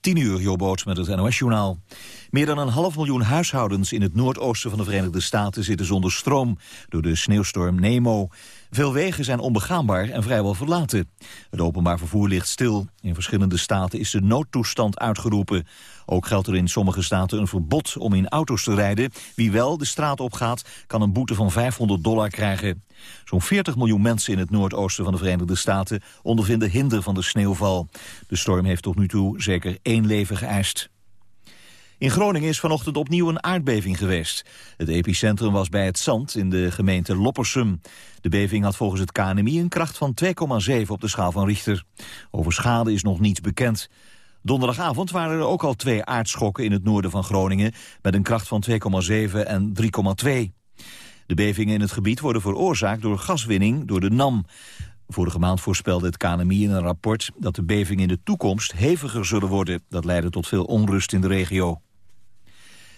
10 uur, Jobboot met het NOS-journaal. Meer dan een half miljoen huishoudens in het noordoosten van de Verenigde Staten zitten zonder stroom door de sneeuwstorm Nemo. Veel wegen zijn onbegaanbaar en vrijwel verlaten. Het openbaar vervoer ligt stil. In verschillende staten is de noodtoestand uitgeroepen. Ook geldt er in sommige staten een verbod om in auto's te rijden. Wie wel de straat opgaat, kan een boete van 500 dollar krijgen. Zo'n 40 miljoen mensen in het noordoosten van de Verenigde Staten ondervinden hinder van de sneeuwval. De storm heeft tot nu toe zeker één leven geëist. In Groningen is vanochtend opnieuw een aardbeving geweest. Het epicentrum was bij het Zand in de gemeente Loppersum. De beving had volgens het KNMI een kracht van 2,7 op de schaal van Richter. Over schade is nog niets bekend. Donderdagavond waren er ook al twee aardschokken in het noorden van Groningen... met een kracht van 2,7 en 3,2. De bevingen in het gebied worden veroorzaakt door gaswinning door de NAM. Vorige maand voorspelde het KNMI in een rapport dat de bevingen in de toekomst heviger zullen worden. Dat leidde tot veel onrust in de regio.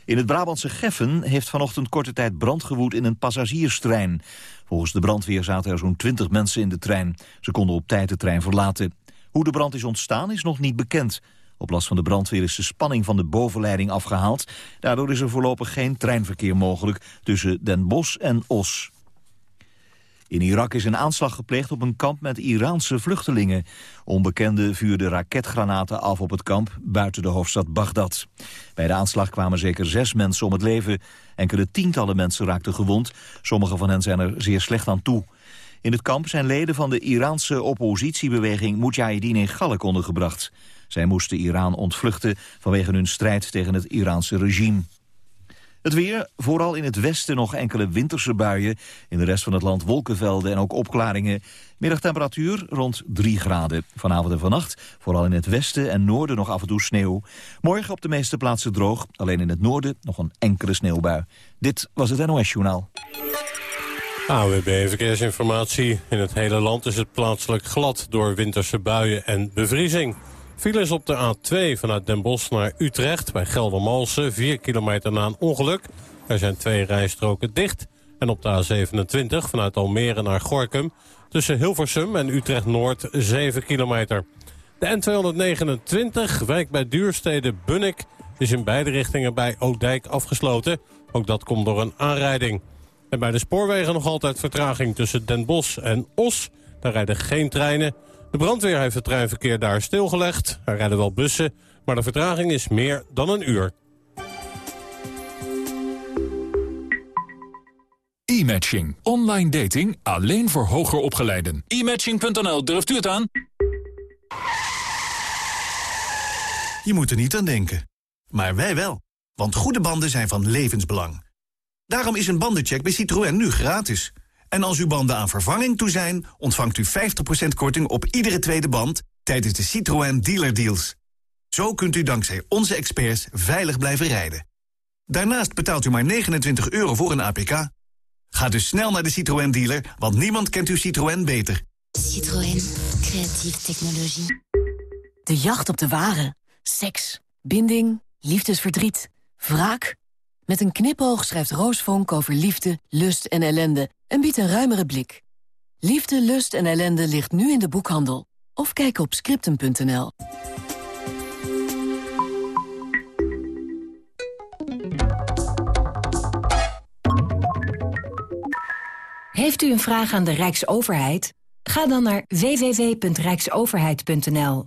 In het Brabantse Geffen heeft vanochtend korte tijd brand gewoed in een passagierstrein. Volgens de brandweer zaten er zo'n 20 mensen in de trein. Ze konden op tijd de trein verlaten. Hoe de brand is ontstaan is nog niet bekend. Op last van de brandweer is de spanning van de bovenleiding afgehaald. Daardoor is er voorlopig geen treinverkeer mogelijk tussen Den Bosch en Os. In Irak is een aanslag gepleegd op een kamp met Iraanse vluchtelingen. Onbekenden vuurden raketgranaten af op het kamp buiten de hoofdstad Bagdad. Bij de aanslag kwamen zeker zes mensen om het leven. Enkele tientallen mensen raakten gewond. Sommige van hen zijn er zeer slecht aan toe. In het kamp zijn leden van de Iraanse oppositiebeweging Mujahideen in Galk ondergebracht. Zij moesten Iran ontvluchten vanwege hun strijd tegen het Iraanse regime. Het weer, vooral in het westen nog enkele winterse buien. In de rest van het land wolkenvelden en ook opklaringen. Middagtemperatuur rond 3 graden. Vanavond en vannacht, vooral in het westen en noorden nog af en toe sneeuw. Morgen op de meeste plaatsen droog, alleen in het noorden nog een enkele sneeuwbui. Dit was het NOS Journaal. AWB Verkeersinformatie. In het hele land is het plaatselijk glad door winterse buien en bevriezing. Files op de A2 vanuit Den Bosch naar Utrecht bij Geldermalsen. 4 kilometer na een ongeluk. Er zijn twee rijstroken dicht. En op de A27 vanuit Almere naar Gorkum. Tussen Hilversum en Utrecht-Noord 7 kilometer. De N229, wijk bij Duurstede Bunnik, is in beide richtingen bij Oudijk afgesloten. Ook dat komt door een aanrijding. En bij de spoorwegen nog altijd vertraging tussen Den Bosch en Os. Daar rijden geen treinen. De brandweer heeft het treinverkeer daar stilgelegd. Er rijden wel bussen, maar de vertraging is meer dan een uur. E-matching. Online dating alleen voor hoger opgeleiden. E-matching.nl, durft u het aan? Je moet er niet aan denken. Maar wij wel. Want goede banden zijn van levensbelang. Daarom is een bandencheck bij Citroën nu gratis. En als uw banden aan vervanging toe zijn... ontvangt u 50% korting op iedere tweede band... tijdens de Citroën Dealer Deals. Zo kunt u dankzij onze experts veilig blijven rijden. Daarnaast betaalt u maar 29 euro voor een APK. Ga dus snel naar de Citroën dealer, want niemand kent uw Citroën beter. Citroën, creatieve technologie. De jacht op de ware. Seks, binding, liefdesverdriet, wraak. Met een knipoog schrijft Roos Vonk over liefde, lust en ellende... en biedt een ruimere blik. Liefde, lust en ellende ligt nu in de boekhandel. Of kijk op scriptum.nl. Heeft u een vraag aan de Rijksoverheid? Ga dan naar www.rijksoverheid.nl.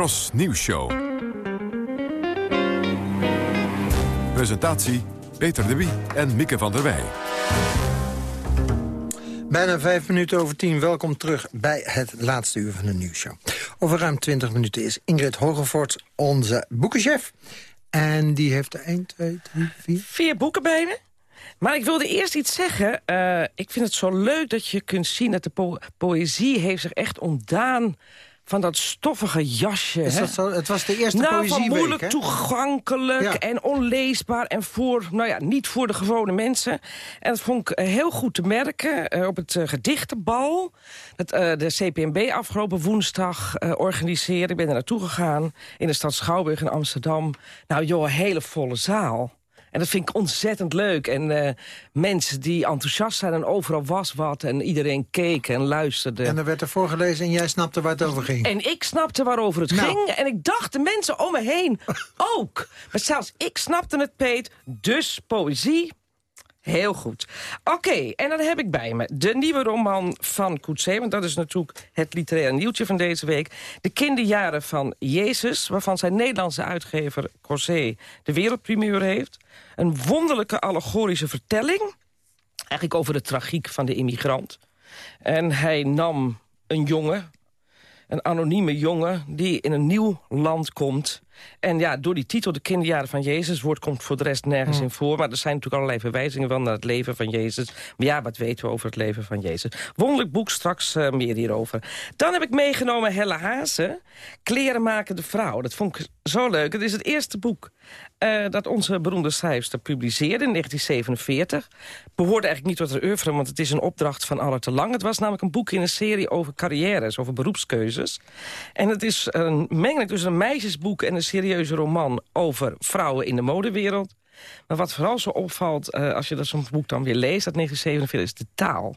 Tros Nieuws Show. Presentatie Peter de Wie en Mieke van der Wij. Bijna vijf minuten over tien. Welkom terug bij het laatste uur van de nieuwsshow. Over ruim twintig minuten is Ingrid Hogevort onze boekenchef. En die heeft er 1, 2, 3, 4... Vier boeken bij me. Maar ik wilde eerst iets zeggen. Uh, ik vind het zo leuk dat je kunt zien dat de po poëzie heeft zich echt ontdaan van dat stoffige jasje. Is dat zo? Het was de eerste nou, poëzieweek, van moeilijk toegankelijk en onleesbaar... en voor, nou ja, niet voor de gewone mensen. En dat vond ik eh, heel goed te merken uh, op het uh, gedichtenbal... dat uh, de CPMB afgelopen woensdag organiseerde. Ik ben er naartoe gegaan in de stad Schouwburg in Amsterdam. Nou joh, een hele volle zaal. En dat vind ik ontzettend leuk. En uh, mensen die enthousiast zijn en overal was wat... en iedereen keek en luisterde. En er werd er voorgelezen en jij snapte waar het over ging. En ik snapte waarover het nou. ging. En ik dacht de mensen om me heen ook. Maar zelfs ik snapte het, Peet. Dus poëzie, Heel goed. Oké, en dan heb ik bij me de nieuwe roman van Coetzee... want dat is natuurlijk het literaire nieuwtje van deze week. De kinderjaren van Jezus, waarvan zijn Nederlandse uitgever Corsé de wereldprimeur heeft. Een wonderlijke allegorische vertelling, eigenlijk over de tragiek van de immigrant. En hij nam een jongen, een anonieme jongen... die in een nieuw land komt en ja, door die titel, de kinderjaren van Jezus... woord komt voor de rest nergens hmm. in voor. Maar er zijn natuurlijk allerlei verwijzingen van naar het leven van Jezus. Maar ja, wat weten we over het leven van Jezus? Wonderlijk boek, straks uh, meer hierover. Dan heb ik meegenomen Helle Hazen, Klerenmakende vrouw. Dat vond ik zo leuk. Het is het eerste boek uh, dat onze beroemde schrijfster publiceerde in 1947. Behoorde eigenlijk niet tot de oeuvre, want het is een opdracht van Aller te Lang. Het was namelijk een boek in een serie over carrières, over beroepskeuzes. En het is een mengeling tussen een meisjesboek en een serieuze roman over vrouwen in de modewereld. Maar wat vooral zo opvalt, uh, als je dat zo'n boek dan weer leest... uit 1947, is de taal.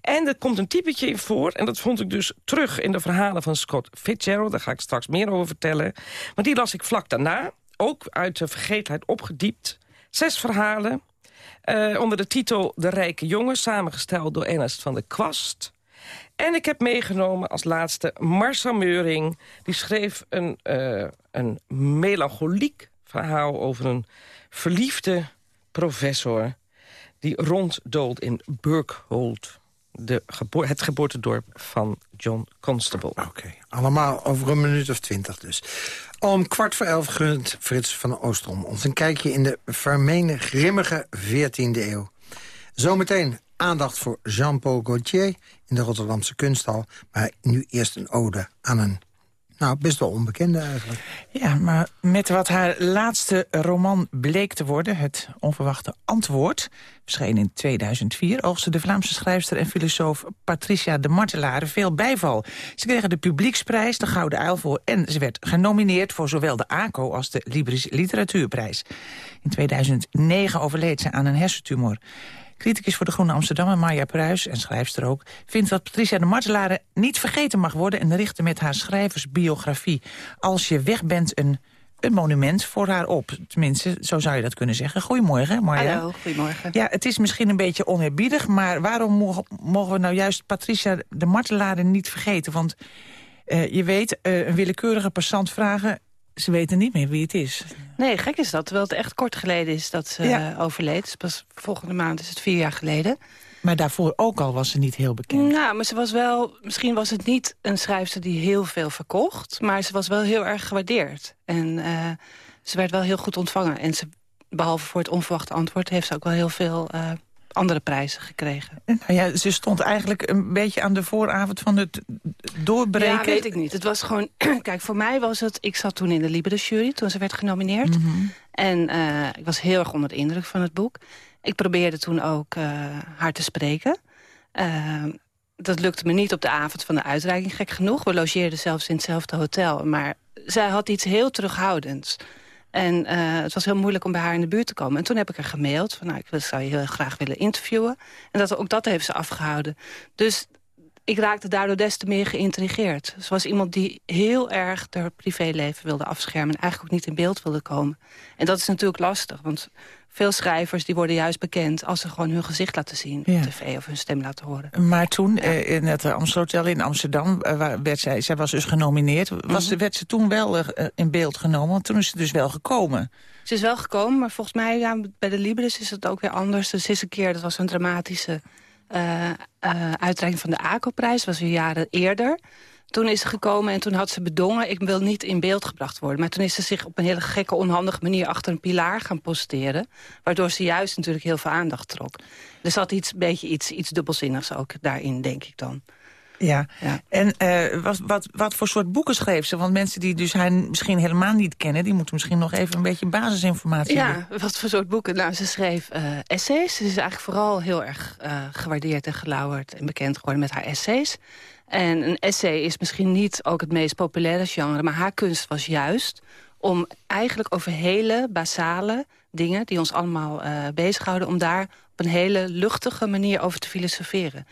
En er komt een typetje in voor, en dat vond ik dus terug... in de verhalen van Scott Fitzgerald, daar ga ik straks meer over vertellen. Maar die las ik vlak daarna, ook uit de vergeetheid opgediept. Zes verhalen, uh, onder de titel De Rijke Jongen... samengesteld door Ernest van der Kwast... En ik heb meegenomen als laatste Marcel Meuring. Die schreef een, uh, een melancholiek verhaal over een verliefde professor... die ronddoolt in Burkhold, de het geboortedorp van John Constable. Oké, allemaal over een minuut of twintig dus. Om kwart voor elf gunt Frits van Oostrom ons een kijkje in de vermeende grimmige 14e eeuw. Zometeen aandacht voor Jean-Paul Gaultier in de Rotterdamse kunsthal. Maar nu eerst een ode aan een nou, best wel onbekende eigenlijk. Ja, maar met wat haar laatste roman bleek te worden... Het onverwachte antwoord, verscheen in 2004... oogste de Vlaamse schrijfster en filosoof Patricia de Martelare veel bijval. Ze kreeg de publieksprijs, de Gouden Uil voor... en ze werd genomineerd voor zowel de ACO als de Libris Literatuurprijs. In 2009 overleed ze aan een hersentumor. Criticus voor de Groene Amsterdammer, Marja Pruis en schrijfster ook... vindt dat Patricia de Martelare niet vergeten mag worden... en richtte met haar schrijversbiografie Als je weg bent een, een monument voor haar op. Tenminste, zo zou je dat kunnen zeggen. Goedemorgen, Marja. Hallo, goedemorgen. Ja, het is misschien een beetje oneerbiedig... maar waarom mogen we nou juist Patricia de Martelare niet vergeten? Want uh, je weet, uh, een willekeurige passant vragen ze weten niet meer wie het is. Nee, gek is dat. Terwijl het echt kort geleden is dat ze ja. overleed. Dus pas volgende maand is het vier jaar geleden. Maar daarvoor ook al was ze niet heel bekend. Nou, maar ze was wel... Misschien was het niet een schrijfster die heel veel verkocht... maar ze was wel heel erg gewaardeerd. En uh, ze werd wel heel goed ontvangen. En ze, behalve voor het onverwachte antwoord... heeft ze ook wel heel veel uh, andere prijzen gekregen. Nou ja, ze stond eigenlijk een beetje aan de vooravond van het doorbreken. Ja, weet ik niet. Het was gewoon... Kijk, voor mij was het... Ik zat toen in de Libere jury toen ze werd genomineerd. Mm -hmm. En uh, ik was heel erg onder de indruk van het boek. Ik probeerde toen ook uh, haar te spreken. Uh, dat lukte me niet op de avond van de uitreiking, gek genoeg. We logeerden zelfs in hetzelfde hotel. Maar zij had iets heel terughoudends. En uh, het was heel moeilijk om bij haar in de buurt te komen. En toen heb ik haar gemaild van, nou, ik zou je heel graag willen interviewen. En dat, ook dat heeft ze afgehouden. Dus ik raakte daardoor des te meer geïntrigeerd. Ze was iemand die heel erg haar privéleven wilde afschermen... en eigenlijk ook niet in beeld wilde komen. En dat is natuurlijk lastig, want veel schrijvers die worden juist bekend... als ze gewoon hun gezicht laten zien ja. op tv of hun stem laten horen. Maar toen, ja. uh, in het Amstelhotel in Amsterdam, uh, werd zij, zij was dus genomineerd. Was, mm -hmm. Werd ze toen wel uh, in beeld genomen? Want toen is ze dus wel gekomen. Ze is wel gekomen, maar volgens mij ja, bij de Libris is het ook weer anders. Dus is een keer, dat was een dramatische uitreiking van de ACO-prijs. was weer jaren eerder. Toen is ze gekomen en toen had ze bedongen... ik wil niet in beeld gebracht worden. Maar toen is ze zich op een hele gekke, onhandige manier... achter een pilaar gaan posteren. Waardoor ze juist natuurlijk heel veel aandacht trok. Er zat iets, een beetje iets, iets dubbelzinnigs ook daarin, denk ik dan. Ja, en uh, wat, wat, wat voor soort boeken schreef ze? Want mensen die dus haar misschien helemaal niet kennen... die moeten misschien nog even een beetje basisinformatie ja, hebben. Ja, wat voor soort boeken? Nou, ze schreef uh, essays. Ze is eigenlijk vooral heel erg uh, gewaardeerd en gelauwerd... en bekend geworden met haar essays. En een essay is misschien niet ook het meest populaire genre... maar haar kunst was juist om eigenlijk over hele basale dingen... die ons allemaal bezighouden... om daar op een hele luchtige manier over te filosoferen.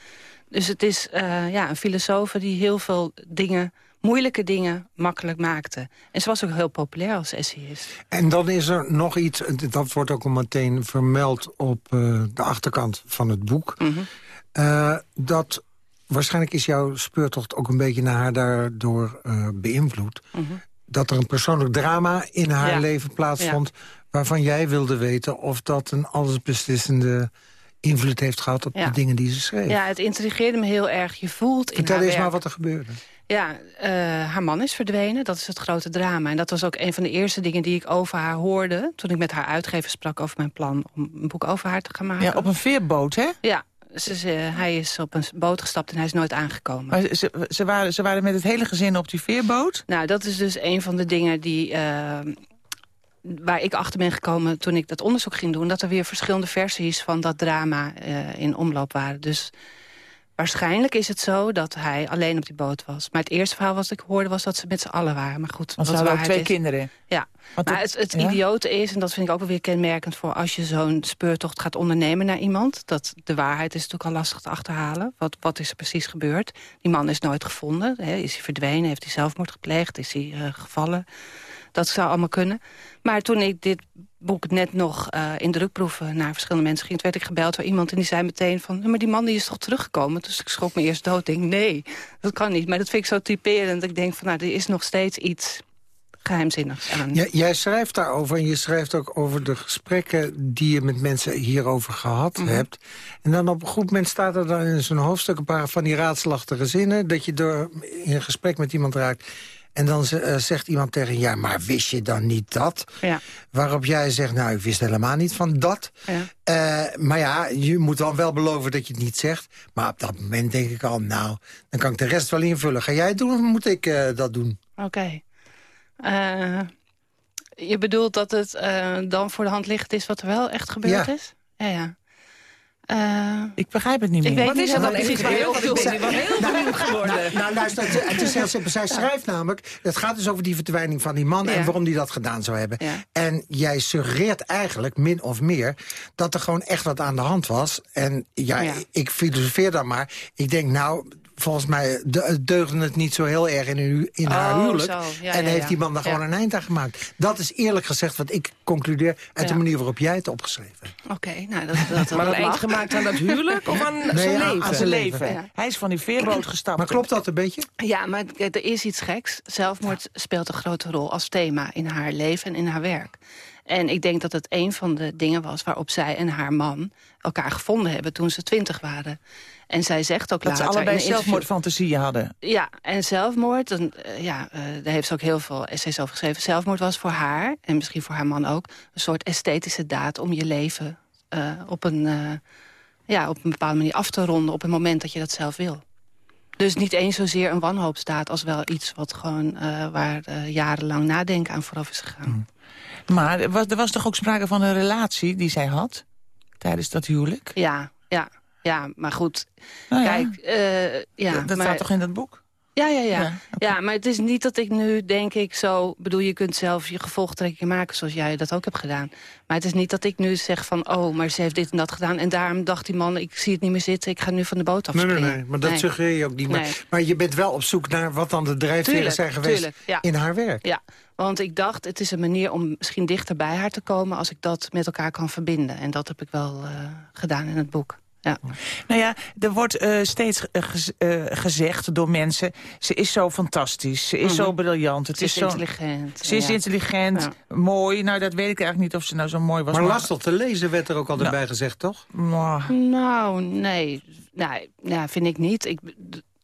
Dus het is uh, ja, een filosoof die heel veel dingen moeilijke dingen makkelijk maakte. En ze was ook heel populair als essayist. En dan is er nog iets, dat wordt ook al meteen vermeld op uh, de achterkant van het boek. Mm -hmm. uh, dat waarschijnlijk is jouw speurtocht ook een beetje naar haar daardoor beïnvloed. Mm -hmm. Dat er een persoonlijk drama in haar ja. leven plaatsvond... Ja. waarvan jij wilde weten of dat een allesbeslissende invloed heeft gehad op Ja. de dingen die ze schreef. Ja, het intrigeerde me heel erg. Je voelt in Vertel haar eens werk- maar wat er gebeurde. Ja, eh, haar man is verdwenen. Dat is het grote drama. En dat was ook een van de eerste dingen die ik over haar hoorde... toen ik met haar uitgever sprak over mijn plan om een boek over haar te gaan maken. Ja, op een veerboot, hè? Ja, ze, ze- hij is op een boot gestapt en hij is nooit aangekomen. Maar ze, ze, waren, ze waren met het hele gezin op die veerboot? Nou, dat is dus een van de dingen die, eh, waar ik achter ben gekomen toen ik dat onderzoek ging doen. Dat er weer verschillende versies van dat drama eh, in omloop waren. Dus waarschijnlijk is het zo dat hij alleen op die boot was. Maar het eerste verhaal wat ik hoorde was dat ze met z'n allen waren. Maar goed, Want ze hadden ook twee is- kinderen. Ja, Want maar het- het, het ja? idiote is, en dat vind ik ook wel weer kenmerkend voor als je zo'n speurtocht gaat ondernemen naar iemand. Dat de waarheid is natuurlijk al lastig te achterhalen. Wat, wat is er precies gebeurd? Die man is nooit gevonden. Hè? Is hij verdwenen? Heeft hij zelfmoord gepleegd? Is hij eh, gevallen? Dat zou allemaal kunnen. Maar toen ik dit boek net nog eh, in drukproeven naar verschillende mensen ging... toen werd ik gebeld door iemand en die zei meteen van... "Ja, maar die man die is toch teruggekomen? Dus ik schrok me eerst dood. Denk, nee, dat kan niet. Maar dat vind ik zo typerend. Ik denk van, nou, er is nog steeds iets geheimzinnigs aan. Ja, jij schrijft daarover en je schrijft ook over de gesprekken... die je met mensen hierover gehad Mhm. hebt. En dan op een goed moment staat er dan in zo'n hoofdstuk... een paar van die raadselachtige zinnen... dat je door in gesprek met iemand raakt... En dan eh, zegt iemand tegen je, ja, maar wist je dan niet dat? Ja. Waarop jij zegt, nou, ik wist helemaal niet van dat. Ja. Eh, maar ja, je moet dan wel beloven dat je het niet zegt. Maar op dat moment denk ik al, nou, dan kan ik de rest wel invullen. Ga jij het doen of moet ik eh, dat doen? Oké. Je bedoelt dat het dan voor de hand ligt is wat er wel echt gebeurd Ja. is? Ja, ja. Eh, Ik begrijp het niet meer. ik weet Wat is er dan precies precies waar waar je je op op doet? Ik ben heel benieuwd geworden. Nou, luister, het, is heel simpel. Zij schrijft namelijk, het gaat dus over die verdwijning van die man... en waarom die dat gedaan zou hebben. Ja. En jij suggereert eigenlijk, min of meer... dat er gewoon echt wat aan de hand was. En ja, Ja. ik filosofeer dan maar. Ik denk, nou, volgens mij de, deugde het niet zo heel erg in, in haar Oh, huwelijk. zo. Ja, en ja, heeft ja. die man daar Ja. gewoon een eind aan gemaakt. Dat is eerlijk gezegd wat ik concludeer... uit de manier waarop jij het opgeschreven hebt. Oké, nou, dat, dat, Maar dat een eind gemaakt aan dat huwelijk of aan Nee, zijn leven? aan Zijn leven. Hij is van die veerboot gestapt. Maar klopt dat een beetje? Ja, maar kijk, er is iets geks. Zelfmoord speelt een grote rol als thema in haar leven en in haar werk. En ik denk dat het een van de dingen was waarop zij en haar man elkaar gevonden hebben toen ze twintig waren. En zij zegt ook Dat ze later allebei in een interview- zelfmoordfantasieën hadden. Ja, en zelfmoord, dan, eh, ja, eh, daar heeft ze ook heel veel essays over geschreven. Zelfmoord was voor haar, en misschien voor haar man ook... een soort esthetische daad om je leven eh, op, een, eh, ja, op een bepaalde manier af te ronden... op het moment dat je dat zelf wil. Dus niet eens zozeer een wanhoopsdaad als wel iets wat gewoon, eh, waar eh, jarenlang nadenken aan vooraf is gegaan. Maar er was, er was toch ook sprake van een relatie die zij had? Tijdens dat huwelijk? Ja, ja, ja, maar goed. Nou ja, Kijk, eh, ja, dat maar, staat toch in dat boek? Ja, ja, ja. Ja, Ja, maar het is niet dat ik nu denk ik zo... bedoel, je kunt zelf je gevolgtrekkingen maken zoals jij dat ook hebt gedaan. Maar het is niet dat ik nu zeg van... oh, maar ze heeft dit en dat gedaan... en daarom dacht die man, ik zie het niet meer zitten... ik ga nu van de boot Nee, afspringen. nee, nee, maar dat suggereer je ook niet. Maar, Nee. maar je bent wel op zoek naar wat dan de drijfveren zijn geweest tuurlijk, ja. in haar werk. Ja, want ik dacht, het is een manier om misschien dichter bij haar te komen... als ik dat met elkaar kan verbinden. En dat heb ik wel eh, gedaan in het boek. Ja. Nou ja, er wordt eh, steeds eh, gez- eh, gezegd door mensen... ze is zo fantastisch, ze is zo briljant. Het Ze is zo, intelligent. Ze is ja. intelligent, mooi. Nou, dat weet ik eigenlijk niet of ze nou zo mooi was. Maar lastig te lezen werd er ook altijd bij gezegd, toch? Nou, Nou, nee. Nou, ja, vind ik niet. Ik,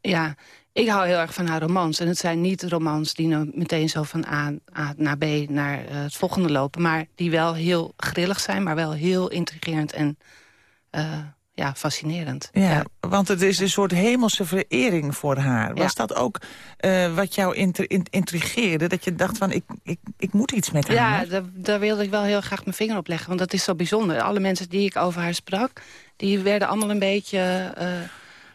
ja, Ik hou heel erg van haar romans. En het zijn niet romans die nou meteen zo van A, A naar B naar uh, het volgende lopen. Maar die wel heel grillig zijn, maar wel heel intrigerend en uh, ja, fascinerend. Ja, ja, want het is een soort hemelse verering voor haar. Was ja. dat ook uh, wat jou intri intrigeerde? Dat je dacht van, ik, ik, ik moet iets met haar? Ja, daar, daar wilde ik wel heel graag mijn vinger op leggen. Want dat is zo bijzonder. Alle mensen die ik over haar sprak... die werden allemaal een beetje... Uh,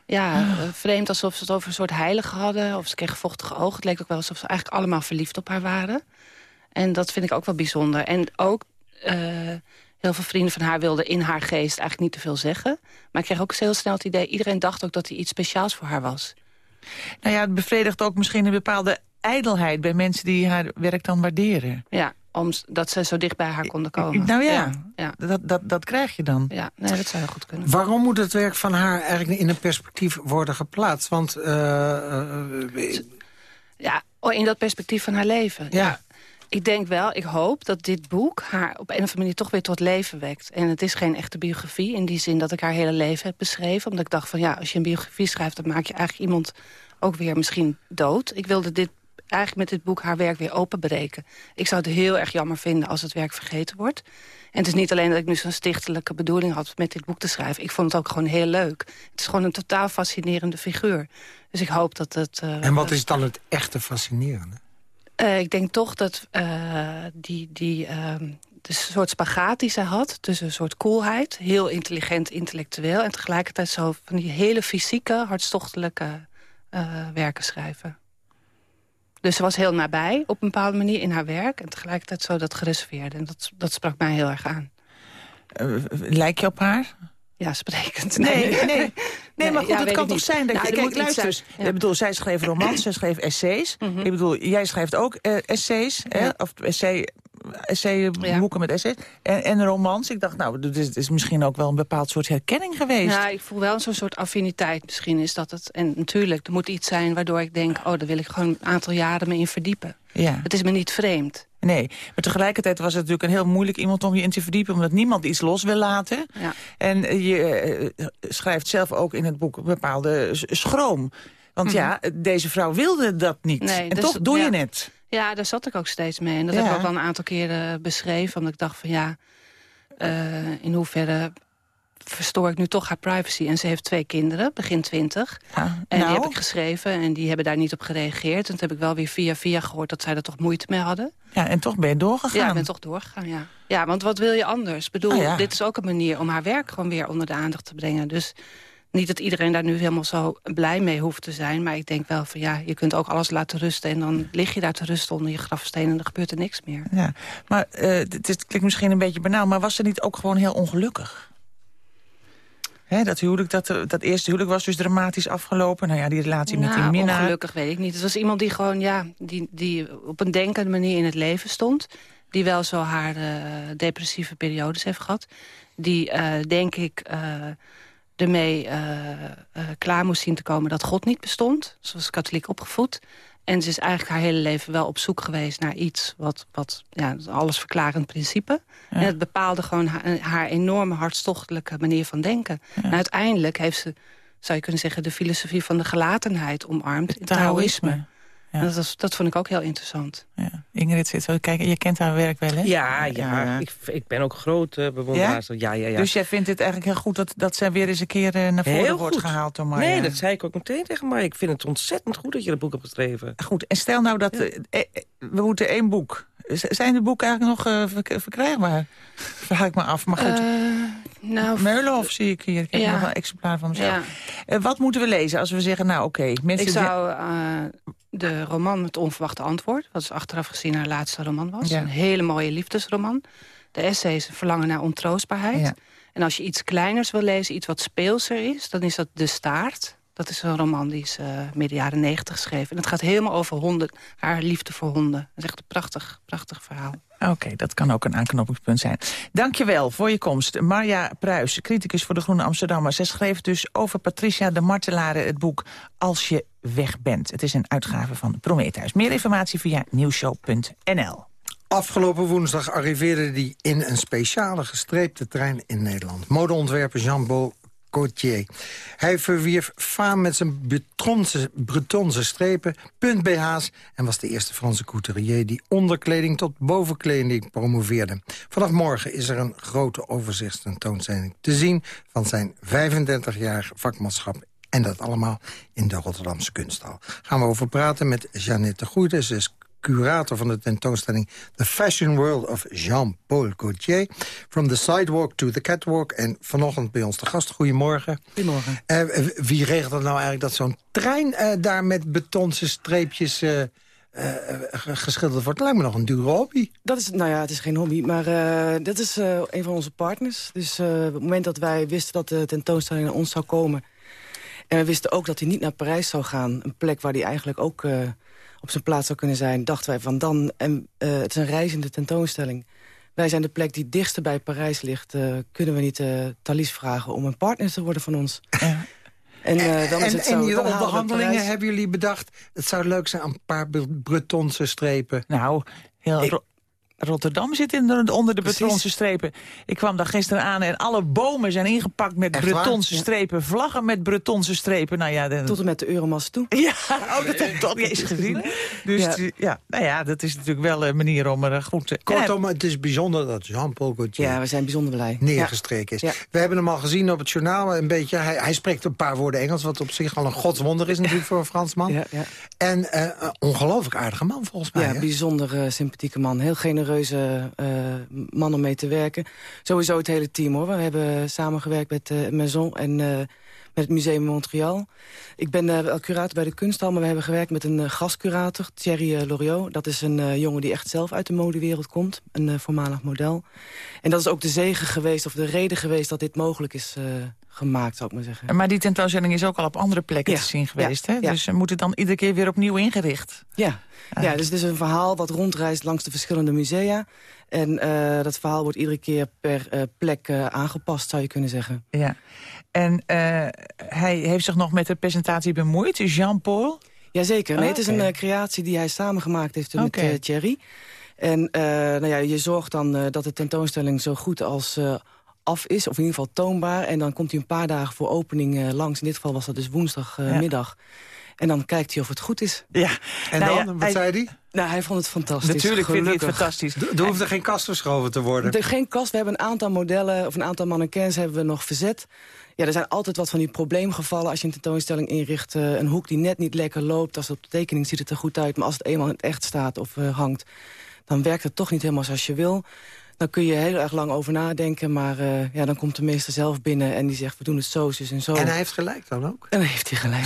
ja, uh, vreemd alsof ze het over een soort heilige hadden. Of ze kregen vochtige ogen. Het leek ook wel alsof ze eigenlijk allemaal verliefd op haar waren. En dat vind ik ook wel bijzonder. En ook uh, heel veel vrienden van haar wilden in haar geest eigenlijk niet te veel zeggen. Maar ik kreeg ook heel snel het idee... iedereen dacht ook dat hij iets speciaals voor haar was. Nou ja, het bevredigt ook misschien een bepaalde ijdelheid... bij mensen die haar werk dan waarderen. Ja, omdat ze zo dicht bij haar konden komen. Nou ja, ja, ja. Dat, dat, dat krijg je dan. Ja, nee, dat zou heel goed kunnen. Waarom moet het werk van haar eigenlijk in een perspectief worden geplaatst? Want... Uh, uh, ja, in dat perspectief van haar leven. Ja. Ik denk wel, ik hoop dat dit boek haar op een of andere manier toch weer tot leven wekt. En het is geen echte biografie in die zin dat ik haar hele leven heb beschreven. Omdat ik dacht van ja, als je een biografie schrijft... dan maak je eigenlijk iemand ook weer misschien dood. Ik wilde dit eigenlijk met dit boek haar werk weer openbreken. Ik zou het heel erg jammer vinden als het werk vergeten wordt. En het is niet alleen dat ik nu zo'n stichtelijke bedoeling had met dit boek te schrijven. Ik vond het ook gewoon heel leuk. Het is gewoon een totaal fascinerende figuur. Dus ik hoop dat het... Uh, en wat is dan het echte fascinerende? Uh, ik denk toch dat uh, die, die uh, de soort spagaat die zij had... tussen een soort coolheid, heel intelligent, intellectueel... en tegelijkertijd zo van die hele fysieke, hartstochtelijke werken schrijven. Dus ze was heel nabij op een bepaalde manier in haar werk... en tegelijkertijd zo dat gereserveerde. En dat, dat sprak mij heel erg aan. lijk je op haar? Ja, sprekend. Nee, nee, nee. nee maar goed, ja, het kan toch niet. zijn dat nou, je... Kijk, luister, ja. ik bedoel, zij schreef romans, zij schreef essays. Mm -hmm. Ik bedoel, jij schrijft ook uh, essays, ja. hè? of essay, essay boeken met essays. En, en romans. Ik dacht, nou, het is, is, misschien ook wel een bepaald soort herkenning geweest. Ja, ik voel wel zo'n soort affiniteit misschien is dat het. En natuurlijk, er moet iets zijn waardoor ik denk... oh, daar wil ik gewoon een aantal jaren me in verdiepen. Ja. Het is me niet vreemd. Nee, maar tegelijkertijd was het natuurlijk een heel moeilijk iemand om je in te verdiepen... omdat niemand iets los wil laten. Ja. En je uh, schrijft zelf ook in het boek een bepaalde schroom. Want mm -hmm. ja, deze vrouw wilde dat niet. Nee, en dus, toch doe ja. je het. Ja, daar zat ik ook steeds mee. En dat Ja. heb ik ook al een aantal keren beschreven. Omdat ik dacht van ja, uh, in hoeverre verstoor ik nu toch haar privacy. En ze heeft twee kinderen, begin twintig. Ja, En nou, die heb ik geschreven en die hebben daar niet op gereageerd. En toen heb ik wel weer via via gehoord dat zij er toch moeite mee hadden. ja, en toch ben je doorgegaan. Ja, ik ben toch doorgegaan, ja. Ja, want wat wil je anders? Ik bedoel, Ah, ja. dit is ook een manier om haar werk gewoon weer onder de aandacht te brengen. Dus niet dat iedereen daar nu helemaal zo blij mee hoeft te zijn. Maar ik denk wel van ja, je kunt ook alles laten rusten. En dan lig je daar te rusten onder je grafsteen en er gebeurt er niks meer. Ja, maar het, is- het klinkt misschien een beetje banaal... maar was ze niet ook gewoon heel ongelukkig? Hè, dat huwelijk, dat, eh, dat eerste huwelijk was dus dramatisch afgelopen. Nou ja, die relatie met die Nou, minnaar. ongelukkig weet ik niet. Het was iemand die gewoon, ja, die, die op een denkende manier in het leven stond. Die wel zo haar eh, depressieve periodes heeft gehad. Die, eh, denk ik, eh, ermee klaar moest zien te komen dat God niet bestond. Ze was katholiek opgevoed. En ze is eigenlijk haar hele leven wel op zoek geweest naar iets... wat, wat ja, een allesverklarend principe. En het bepaalde gewoon haar, haar enorme hartstochtelijke manier van denken. En uiteindelijk heeft ze, zou je kunnen zeggen... de filosofie van de gelatenheid omarmd in Taoïsme. Ja. Dat, was, dat vond ik ook heel interessant. Ja. Ingrid zit zo kijken. Je kent haar werk wel, hè? Ja, ja. Ja. Ik, ik ben ook groot eh, bewonderaar. Ja? Ja, ja, ja. Dus jij vindt het eigenlijk heel goed dat, dat zij weer eens een keer eh, naar voren Heel wordt goed. gehaald door Marja? Nee, dat zei ik ook meteen tegen mij. Ik vind het ontzettend goed dat je dat boek hebt geschreven. Goed, en stel nou dat... eh, we moeten één boek. Z- Zijn de boeken eigenlijk nog eh, verk- verkrijgbaar? Vraag ik me af. Maar goed, nou, Meulenhof zie ik hier. Ik heb ja. nog wel een exemplaar van mezelf. ja. Eh, wat moeten we lezen als we zeggen, nou oké, mensen... Ik zou eh, de roman Het Onverwachte Antwoord... wat is achteraf gezien haar laatste roman was. Ja. Een hele mooie liefdesroman. De essays Verlangen naar ontroostbaarheid. Ja. En als je iets kleiners wil lezen, iets wat speelser is... dan is dat De Staart. Dat is een roman die is eh, midden jaren negentig geschreven. En het gaat helemaal over honden, haar liefde voor honden. Dat is echt een prachtig, prachtig verhaal. Oké, dat kan ook een aanknopingspunt zijn. Dankjewel voor je komst. Marja Pruis, criticus voor de Groene Amsterdammer. Zij schreef dus over Patricia de Martelare het boek Als je weg bent. Het is een uitgave van Prometheus. Meer informatie via nieuwshow.nl. Afgelopen woensdag arriveerde hij in een speciale gestreepte trein in Nederland. Modeontwerper Jean Beau Gaultier. Hij verwierf faam met zijn Bretonse, Bretonse strepen, punt-BH's... en was de eerste Franse couturier die onderkleding tot bovenkleding promoveerde. Vanaf morgen is er een grote overzichtstentoonstelling te zien... van zijn 35-jarige vakmanschap en dat allemaal in de Rotterdamse kunsthal. Gaan we over praten met Jeannette Goede. Ze is curator van de tentoonstelling The Fashion World of Jean-Paul Gaultier. From the sidewalk to the catwalk. En vanochtend bij ons de gast. Goedemorgen. Goedemorgen. Uh, wie regelt dat nou eigenlijk dat zo'n trein uh, daar met betonse streepjes... Uh, geschilderd wordt. lijkt me nog een dure hobby. Dat is, nou ja, het is geen hobby, maar dat is een van onze partners. Dus op het moment dat wij wisten dat de tentoonstelling naar ons zou komen... en we wisten ook dat hij niet naar Parijs zou gaan... een plek waar hij eigenlijk ook op zijn plaats zou kunnen zijn... dachten wij van dan, en uh, het is een reizende tentoonstelling... wij zijn de plek die dichtst bij Parijs ligt... Uh, kunnen we niet uh, Thalys vragen om een partner te worden van ons. En, dan is het zo, en die onderhandelingen hebben jullie bedacht... het zou leuk zijn een paar Bretonse strepen. Nou, heel Rotterdam zit in de, onder de Bretonse strepen. Ik kwam daar gisteren aan en alle bomen zijn ingepakt met Echt Bretonse strepen. Vlaggen met Bretonse strepen. Nou ja, Tot en met de Euromast toe. Ja, oh, dat heb ik toch niet eens gezien. Dus ja. ja. nou ja, dat is natuurlijk wel een manier om er goed te... Kortom, het is bijzonder dat Jean-Paul Gaultier... Ja, we zijn bijzonder blij. ...neergestreken is. We hebben hem al gezien op het journaal een beetje. Hij, hij, spreekt een paar woorden Engels, wat op zich al een godswonder is natuurlijk voor een Fransman. Ja, ja. En uh, ongelooflijk aardige man volgens mij. Ja, bijzonder uh, sympathieke man. Heel genereus serieuze uh, man om mee te werken. Sowieso het hele team hoor. We hebben samengewerkt met uh, Maison en uh, met het Museum Montreal. Ik ben uh, curator bij de kunsthal, maar we hebben gewerkt met een gastcurator, Thierry Loriot. Dat is een jongen die echt zelf uit de modewereld komt, een voormalig model. En dat is ook de zegen geweest, of de reden geweest dat dit mogelijk is gemaakt, zou ik maar zeggen. Maar die tentoonstelling is ook al op andere plekken te zien geweest, hè? Dus ze moeten dan iedere keer weer opnieuw ingericht. Ja, ja dus het is een verhaal wat rondreist langs de verschillende musea. En uh, dat verhaal wordt iedere keer per uh, plek aangepast, zou je kunnen zeggen. Ja. En hij heeft zich nog met de presentatie bemoeid, Jean-Paul? Jazeker. Nee, oh, Het is een creatie die hij samengemaakt heeft okay. met Thierry. En nou ja, je zorgt dan dat de tentoonstelling zo goed als af is, of in ieder geval toonbaar. En dan komt hij een paar dagen voor opening langs. In dit geval was dat dus woensdagmiddag. Ja. En dan kijkt hij of het goed is. Ja. En nou dan? Wat zei hij? Nou, hij vond het fantastisch. Natuurlijk vindt hij het fantastisch. Er hoeft er geen kast verschoven te worden. Er, geen kast. We hebben een aantal modellen, of een aantal mannequins hebben we nog verzet. Ja, er zijn altijd wat van die probleemgevallen als je een tentoonstelling inricht. Uh, een hoek die net niet lekker loopt. Als het op de tekening ziet het er goed uit. Maar als het eenmaal in het echt staat of uh, hangt... dan werkt het toch niet helemaal zoals je wil. Dan kun je heel erg lang over nadenken. Maar uh, ja, dan komt de meester zelf binnen en die zegt... we doen het zo, zus en zo. En hij heeft gelijk dan ook? En dan heeft hij gelijk.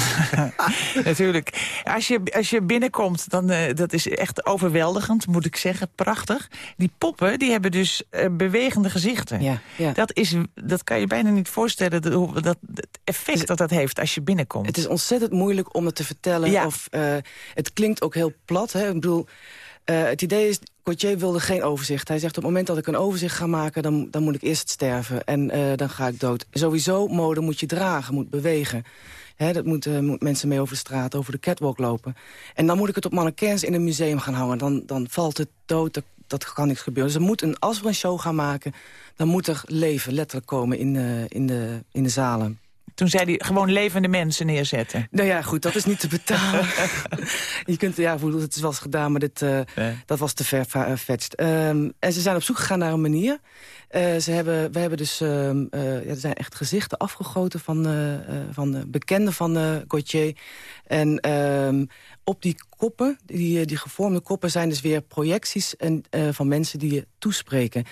Natuurlijk. Als je, als je binnenkomt, dan uh, dat is echt overweldigend, moet ik zeggen. Prachtig. Die poppen, die hebben dus uh, bewegende gezichten. Ja, ja. Dat, is, dat kan je bijna niet voorstellen, dat, dat, het effect het, dat dat heeft als je binnenkomt. Het is ontzettend moeilijk om het te vertellen. Ja. Of, het klinkt ook heel plat. Hè? Ik bedoel... Uh, het idee is, Gauthier wilde geen overzicht. Hij zegt, op het moment dat ik een overzicht ga maken... dan, dan moet ik eerst sterven en uh, dan ga ik dood. Sowieso, mode moet je dragen, moet bewegen. He, dat moet, uh, moet, mensen mee over de straat, over de catwalk lopen. En dan moet ik het op mannequins in een museum gaan hangen. Dan, dan valt het dood, dat, dat kan niks gebeuren. Dus er moet een, als we een show gaan maken... dan moet er leven letterlijk komen in, in, de, in de zalen. Toen zei hij gewoon levende mensen neerzetten. Nou ja, goed, dat is niet te betalen. je kunt, ja, het is wel eens gedaan, maar dit, uh, dat was te ver fetched. Um, en ze zijn op zoek gegaan naar een manier. Uh, ze hebben, we hebben dus, uh, ja, er zijn echt gezichten afgegoten van, van bekenden van Gauthier. En ehm, op die koppen, die, die gevormde koppen, zijn dus weer projecties en, van mensen die je toespreken.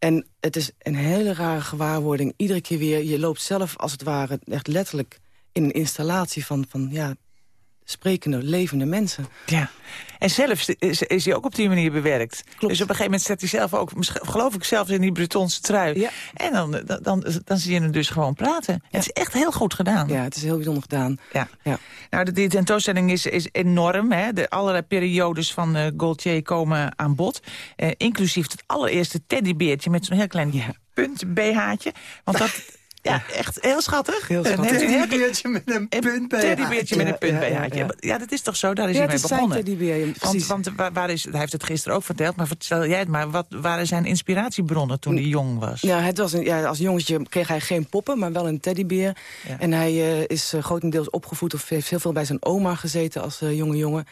En het is een hele rare gewaarwording. Iedere keer weer, je loopt zelf als het ware echt letterlijk in een installatie van, van ja, sprekende, levende mensen. Ja, en zelf is, is hij ook op die manier bewerkt. Klopt. Dus op een gegeven moment zet hij zelf ook, geloof ik, zelfs in die Bretonse trui. Ja. En dan, dan, dan, dan zie je hem dus gewoon praten. Het is echt heel goed gedaan. Ja, het is heel bijzonder gedaan. Ja. ja. Nou, de, die tentoonstelling is, is enorm. Hè? De allerlei periodes van uh, Gaultier komen aan bod. Uh, inclusief het allereerste teddybeertje met zo'n heel klein ja. punt BH'tje. Want dat... Ja, echt heel schattig. Heel schattig. u- Teddybeertje met een punt bij Teddybeertje met een punt bij Ja, dat is toch zo? Daar is hij mee begonnen. teddybeer, Want, precies. want waar, waar is, hij heeft het gisteren ook verteld, maar vertel jij het maar. Wat waren zijn inspiratiebronnen toen hij jong was? Ja, het was een, ja, als jongetje kreeg hij geen poppen, maar wel een teddybeer. En hij eh, is eh, grotendeels opgevoed of heeft heel veel bij zijn oma gezeten als eh, jonge jongen.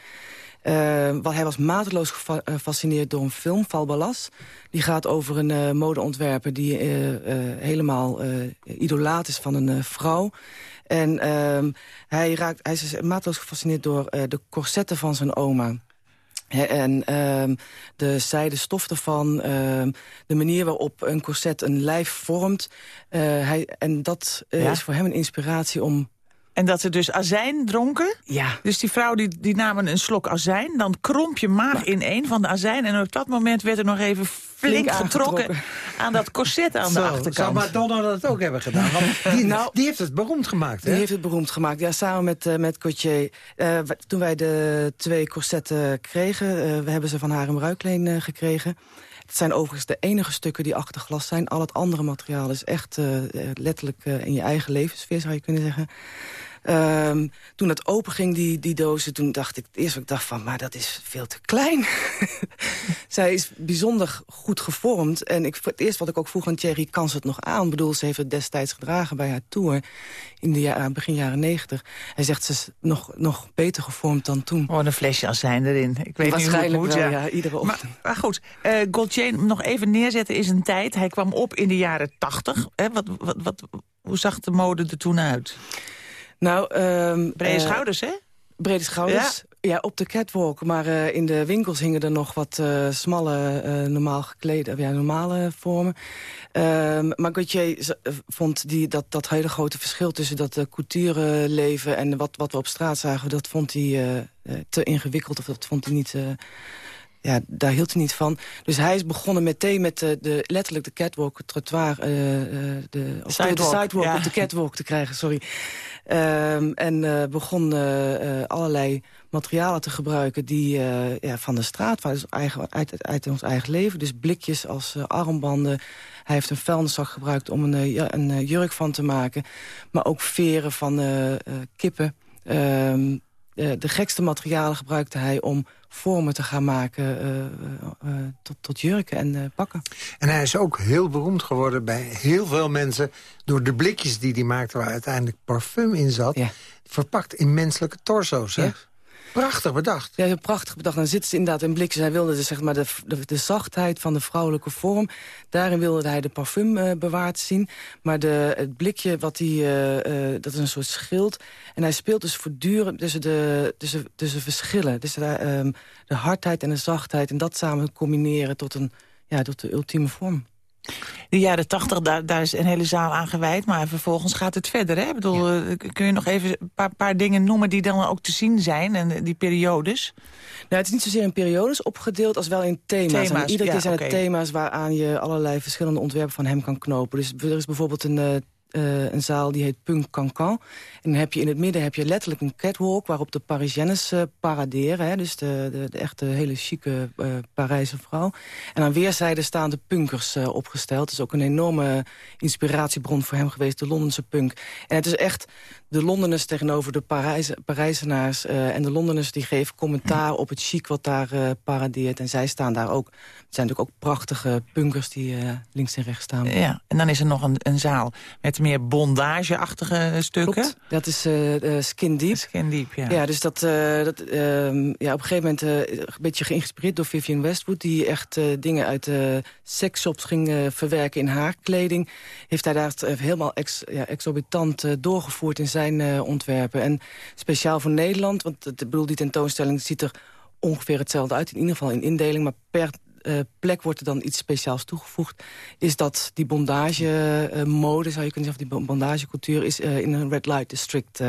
Eh, wat hij was mateloos eh, gefascineerd door een film, Falbalas. Die gaat over een eh, modeontwerper die helemaal idolaat is van een vrouw. En ehm, hij, raakt, hij is mateloos gefascineerd door de corsetten van zijn oma. En ehm, de zijde stof ervan, ehm, de manier waarop een corset een lijf vormt. hij, en dat Ja. is voor hem een inspiratie om... En dat ze dus azijn dronken. Ja, Dus die vrouw die, die namen een slok azijn. Dan kromp je maag in één van de azijn. En op dat moment werd er nog even flink, Flink getrokken aan dat corset aan de Zo, achterkant. Zou Madonna dat ook hebben gedaan? Want die, Nou, die heeft het beroemd gemaakt, die hè? heeft het beroemd gemaakt. Ja, samen met, eh, met Gauthier. Eh, toen wij de twee corsetten kregen, eh, we hebben ze van Harem Ruikleen eh, gekregen. Het zijn overigens de enige stukken die achter glas zijn. Al het andere materiaal is echt letterlijk in je eigen levensfeer, zou je kunnen zeggen. Ehm, toen het open ging, die, die dozen, toen dacht ik... Eerst wat ik dacht van, maar dat is veel te klein. Zij is bijzonder goed gevormd. En ik, het eerst wat ik ook vroeg aan Thierry, kan ze het nog aan? Ik bedoel, ze heeft het destijds gedragen bij haar tour... in de ja- begin jaren negentig. Hij zegt, ze is nog, nog beter gevormd dan toen. Gewoon een flesje azijn erin. Ik weet Waarschijnlijk niet hoe het moet. wel, ja, iedere Maar, ochtend. maar goed, eh Gaultier nog even neerzetten is een tijd. Hij kwam op in de jaren tachtig. Wat, wat, wat, hoe zag de mode er toen uit? Nou, ehm, Brede eh, schouders, hè? Brede schouders. Ja. op de catwalk. Maar eh, in de winkels hingen er nog wat eh, smalle, normaal geklede, ja, normale vormen. Ehm, maar Gauthier vond die, dat, dat hele grote verschil tussen dat couture leven en wat, wat we op straat zagen, dat vond hij te ingewikkeld of dat vond hij niet... eh, ja, daar hield hij niet van. Dus hij is begonnen meteen met de, de, letterlijk de catwalk, het trottoir, eh, eh, de, of de- de Sidewalk, sidewalk ja. op de catwalk te krijgen, sorry. Ehm, en eh, begon eh, eh, allerlei materialen te gebruiken die eh, ja, van de straat waren, dus eigen, uit, uit ons eigen leven. Dus blikjes als eh, armbanden. Hij heeft een vuilniszak gebruikt om een, eh, ja, een eh, jurk van te maken. Maar ook veren van eh, eh, kippen. Ehm, eh, de gekste materialen gebruikte hij om vormen te gaan maken eh, eh, tot, tot jurken en pakken. En hij is ook heel beroemd geworden bij heel veel mensen... door de blikjes die hij maakte waar uiteindelijk parfum in zat... Ja. verpakt in menselijke torso's, hè? Ja. Prachtig bedacht. Ja, prachtig bedacht. Dan zitten ze inderdaad in blikjes. Hij wilde dus, zeg maar, de, de, de zachtheid van de vrouwelijke vorm. Daarin wilde hij de parfum eh, bewaard zien. Maar de, het blikje, wat hij, eh, eh, dat is een soort schild. En hij speelt dus voortdurend tussen, de, tussen, tussen verschillen. Dus de, ehm, de hardheid en de zachtheid. En dat samen combineren tot, een, ja, tot de ultieme vorm. De jaren tachtig, daar, daar is een hele zaal aan gewijd. Maar vervolgens gaat het verder. Hè? Ik bedoel, eh, kun je nog even een paar, paar dingen noemen die dan ook te zien zijn? En eh, die periodes? Nou, het is niet zozeer in periodes opgedeeld als wel in thema's. Thema's, en iedere ja, keer zijn het thema's waaraan je allerlei verschillende ontwerpen van hem kan knopen. Dus er is bijvoorbeeld een, eh, eh, een zaal die heet Punk Cancan. En dan heb je in het midden heb je letterlijk een catwalk waarop de Parisiennes eh, paraderen. Hè, dus de, de, de echte hele chique eh, Parijse vrouw. En aan weerszijden staan de punkers opgesteld. Het is ook een enorme inspiratiebron voor hem geweest, de Londense punk. En het is echt de Londeners tegenover de Parijs, Parijzenaars. eh, en de Londeners die geven commentaar op het chic wat daar eh, paradeert. En zij staan daar ook. Het zijn natuurlijk ook prachtige punkers die eh, links en rechts staan. Ja, en dan is er nog een, een zaal met meer bondage-achtige stukken. Klopt. Dat is Skin Deep. Skin Deep, ja. Ja, dus dat, dat ehm, ja, op een gegeven moment een beetje geïnspireerd door Vivienne Westwood... die echt dingen uit seksshops ging verwerken in haar kleding... heeft hij daar het, helemaal ex, ja, exorbitant doorgevoerd in zijn eh, ontwerpen. En speciaal voor Nederland, want ik bedoel, die tentoonstelling ziet er ongeveer hetzelfde uit. In ieder geval in indeling, maar per uh, plek wordt er dan iets speciaals toegevoegd... is dat die bondage uh, mode, zou je kunnen zeggen... die bondagecultuur is uh, in een red light district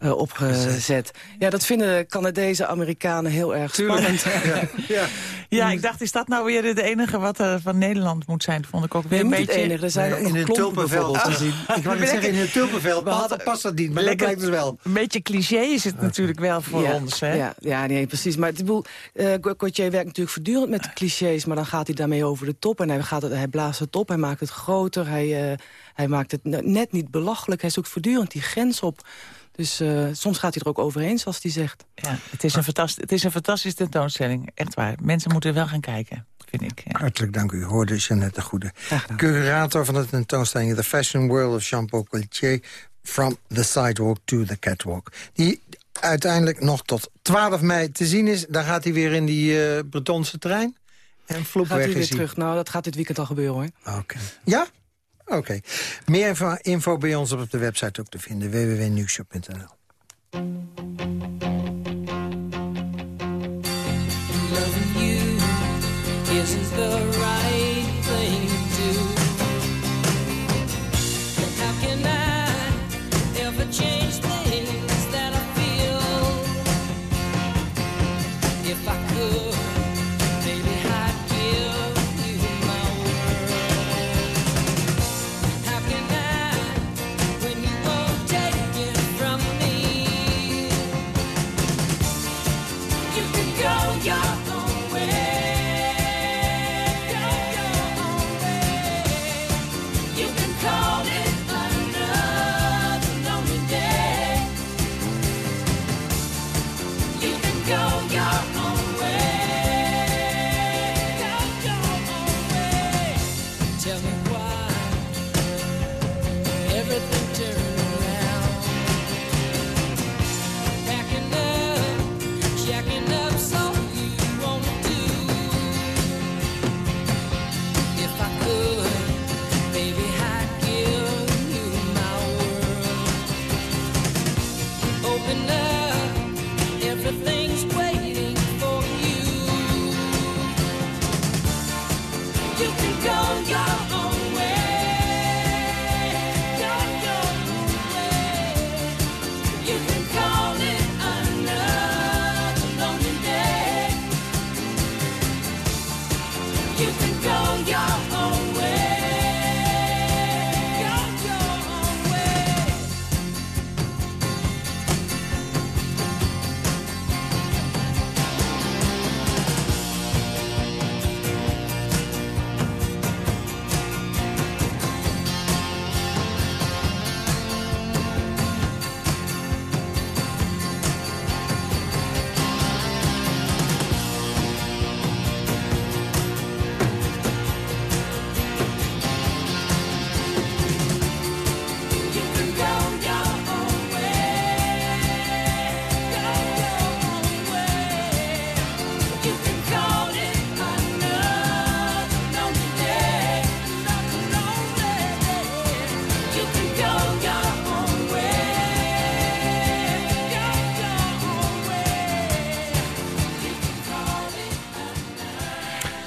opgezet. Ja, dat vinden Canadese Amerikanen heel erg spannend. Ja, ja. ja, ik dacht, is dat nou weer het enige wat van Nederland moet zijn? Dat vond ik ook weer een beetje... Het enige. Er zijn nee, in het tulpenveld te zien. Ik wou niet zeggen in het tulpenveld, maar dat past dat niet. Maar dat blijkt dus wel. Een beetje cliché is het natuurlijk wel voor ja, ons, hè? Ja, ja nee, precies. Maar ik bedoel, uh, werkt natuurlijk voortdurend met clichés, maar dan gaat hij daarmee over de top. En hij, gaat het, hij blaast het op, hij maakt het groter. Hij, uh, hij maakt het net niet belachelijk. Hij zoekt voortdurend die grens op. Dus uh, soms gaat hij er ook overheen, zoals hij zegt. Ja, het is, een fantastisch, het is een fantastische tentoonstelling. Echt waar. Mensen moeten wel gaan kijken. Vind ik, ja. Hartelijk dank u. Hoorde Jeannette de Goede. Curator van de tentoonstelling The Fashion World of Jean-Paul Gaultier... From the Sidewalk to the Catwalk. Die uiteindelijk nog tot 12 mei te zien is. Dan gaat hij weer in die uh, Bretonse trein. En vloep gaat weg hij weer terug. Nou, dat gaat dit weekend al gebeuren, hoor. Oké. Ja? Oké. Meer info, info bij ons op de website ook te vinden. www.nieuwshop.nl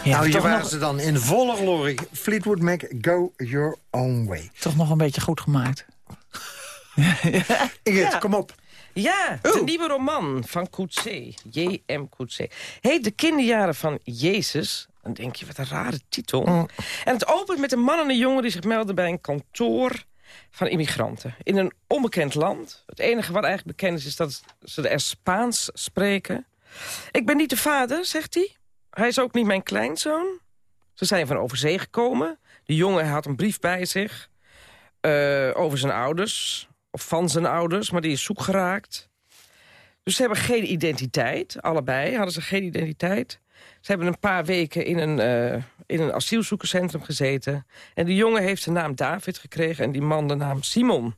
Ja, nou, hier waren nog- ze dan in volle glorie. Fleetwood Mac, Go Your Own Way. Toch nog een beetje goed gemaakt. Ingrid, kom op. Ja, de nieuwe roman van Coetzee, J.M. Coetzee. Heet De kinderjaren van Jezus. Dan denk je, wat een rare titel. En het opent met een man en een jongen die zich melden bij een kantoor van immigranten. In een onbekend land. Het enige wat eigenlijk bekend is, is dat ze er Spaans spreken. Ik ben niet de vader, zegt hij. Hij is ook niet mijn kleinzoon. Ze zijn van over zee gekomen. De jongen had een brief bij zich. eh, over zijn ouders. Of van zijn ouders, maar die is zoek geraakt. Dus ze hebben geen identiteit. Allebei hadden ze geen identiteit. Ze hebben een paar weken in een, eh, in een asielzoekerscentrum gezeten. En die jongen heeft de naam David gekregen en die man de naam Simon.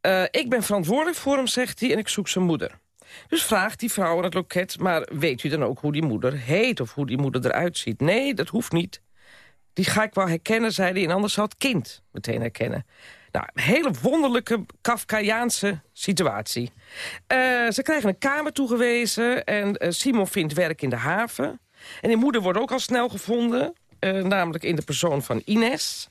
Eh, ik ben verantwoordelijk voor hem, zegt hij, en ik zoek zijn moeder. Dus vraagt die vrouw aan het loket, maar weet u dan ook hoe die moeder heet... of hoe die moeder eruit ziet? Nee, dat hoeft niet. Die ga ik wel herkennen, zei hij, en anders zal het kind meteen herkennen. Nou, een hele wonderlijke Kafkaiaanse situatie. Eh, ze krijgen een kamer toegewezen en eh, Simon vindt werk in de haven. En die moeder wordt ook al snel gevonden, eh, namelijk in de persoon van Ines.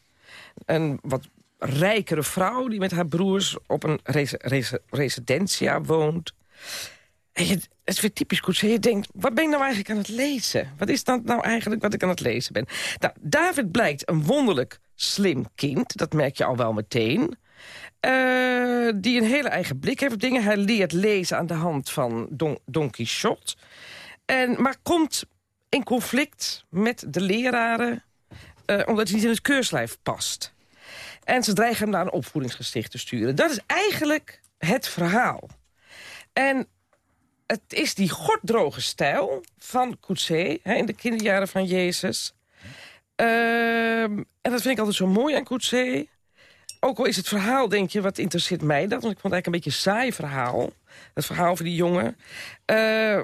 Een wat rijkere vrouw die met haar broers op een resi- resi- residentia woont. Het is weer typisch Coetzee. Je denkt, wat ben ik nou eigenlijk aan het lezen? Wat is dat nou eigenlijk wat ik aan het lezen ben? Nou, David blijkt een wonderlijk slim kind. Dat merk je al wel meteen. Eh, die een hele eigen blik heeft op dingen. Hij leert lezen aan de hand van Don, Don. En, maar komt in conflict met de leraren... eh, omdat hij niet in het keurslijf past. En ze dreigen hem naar een opvoedingsgesticht te sturen. Dat is eigenlijk het verhaal. En het is die gorddroge stijl van Coetzee... Hè, in de kinderjaren van Jezus. Ehm, en dat vind ik altijd zo mooi aan Coetzee. Ook al is het verhaal, denk je, wat interesseert mij dat? Want ik vond het eigenlijk een beetje een saai verhaal. Het verhaal over die jongen. Eh,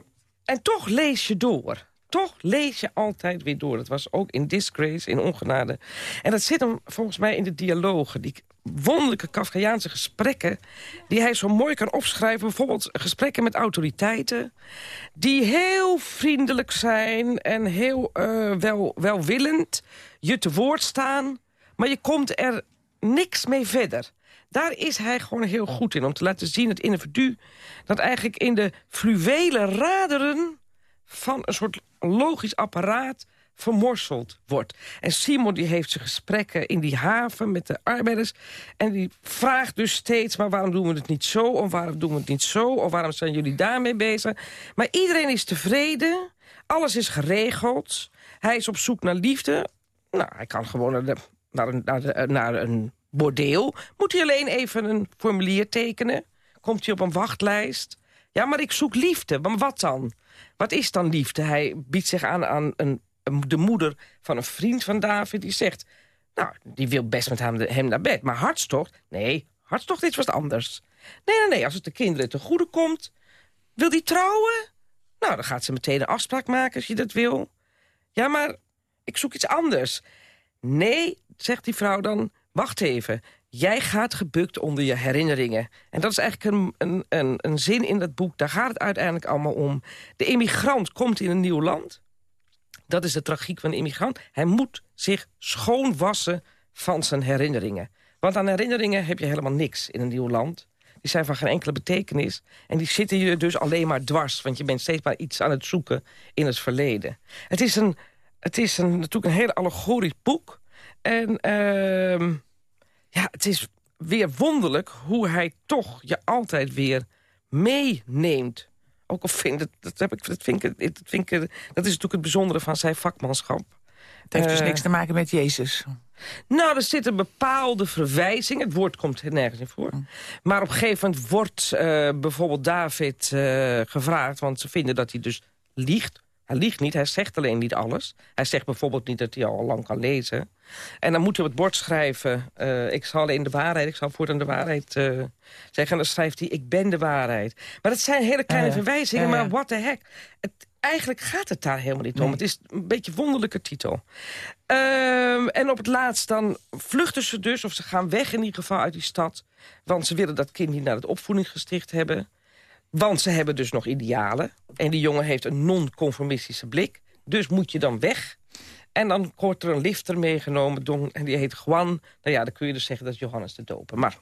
en toch lees je door. Toch lees je altijd weer door. Dat was ook in Disgrace, in Ongenade. En dat zit hem volgens mij in de dialogen. Die wonderlijke Kafkaiaanse gesprekken... die hij zo mooi kan opschrijven. Bijvoorbeeld gesprekken met autoriteiten... die heel vriendelijk zijn en heel eh, wel, welwillend je te woord staan... maar je komt er niks mee verder. Daar is hij gewoon heel goed in. Om te laten zien, het individu... dat eigenlijk in de fluwelen raderen van een soort logisch apparaat vermorseld wordt. En Simon die heeft zijn gesprekken in die haven met de arbeiders... en die vraagt dus steeds, maar waarom doen we het niet zo... of waarom doen we het niet zo, of waarom zijn jullie daarmee bezig? Maar iedereen is tevreden, alles is geregeld... hij is op zoek naar liefde. Nou, hij kan gewoon naar, naar, een, naar, naar een bordeel. Moet hij alleen even een formulier tekenen? Komt hij op een wachtlijst? Ja, maar ik zoek liefde. Maar wat dan? Wat is dan liefde? Hij biedt zich aan aan een- de moeder van een vriend van David. Die zegt, nou, die wil best met hem, naar bed. Maar hartstocht? Nee, hartstocht is wat anders. Nee, nee, nee, als het de kinderen te goede komt... Wil die trouwen? Nou, dan gaat ze meteen een afspraak maken als je dat wil. Ja, maar ik zoek iets anders. Nee, zegt die vrouw dan, wacht even. Jij gaat gebukt onder je herinneringen. En dat is eigenlijk een, een, een, een zin in dat boek. Daar gaat het uiteindelijk allemaal om. De immigrant komt in een nieuw land. Dat is de tragiek van de immigrant. Hij moet zich schoonwassen van zijn herinneringen. Want aan herinneringen heb je helemaal niks in een nieuw land. Die zijn van geen enkele betekenis. En die zitten je dus alleen maar dwars. Want je bent steeds maar iets aan het zoeken in het verleden. Het is, een, het is een, natuurlijk een heel allegorisch boek. En ehm, ja, het is weer wonderlijk hoe hij toch je altijd weer meeneemt. Ook al vind ik, dat, heb ik, dat, vind ik, dat, vind ik, dat is natuurlijk het bijzondere van zijn vakmanschap. Het heeft dus Eh, niks te maken met Jezus. nou, er zit een bepaalde verwijzing. Het woord komt er nergens in voor. Maar op een gegeven moment wordt eh, bijvoorbeeld David eh, gevraagd... want ze vinden dat hij dus liegt. Hij liegt niet, hij zegt alleen niet alles. Hij zegt bijvoorbeeld niet dat hij al lang kan lezen. En dan moet hij op het bord schrijven... eh, ik zal alleen de waarheid, ik zal voortaan de waarheid eh, zeggen. En dan schrijft hij, ik ben de waarheid. Maar dat zijn hele kleine verwijzingen, maar what the heck. Het, eigenlijk gaat het daar helemaal niet om. Het is een beetje een wonderlijke titel. Ehm, en op het laatst dan vluchten ze dus, of ze gaan weg in ieder geval uit die stad. Want ze willen dat kind niet naar het opvoedingsgesticht hebben. Want ze hebben dus nog idealen. En die jongen heeft een non-conformistische blik. Dus moet je dan weg. En dan wordt er een lifter meegenomen. En die heet Juan. Nou ja, dan kun je dus zeggen dat Johannes de Doper. Maar,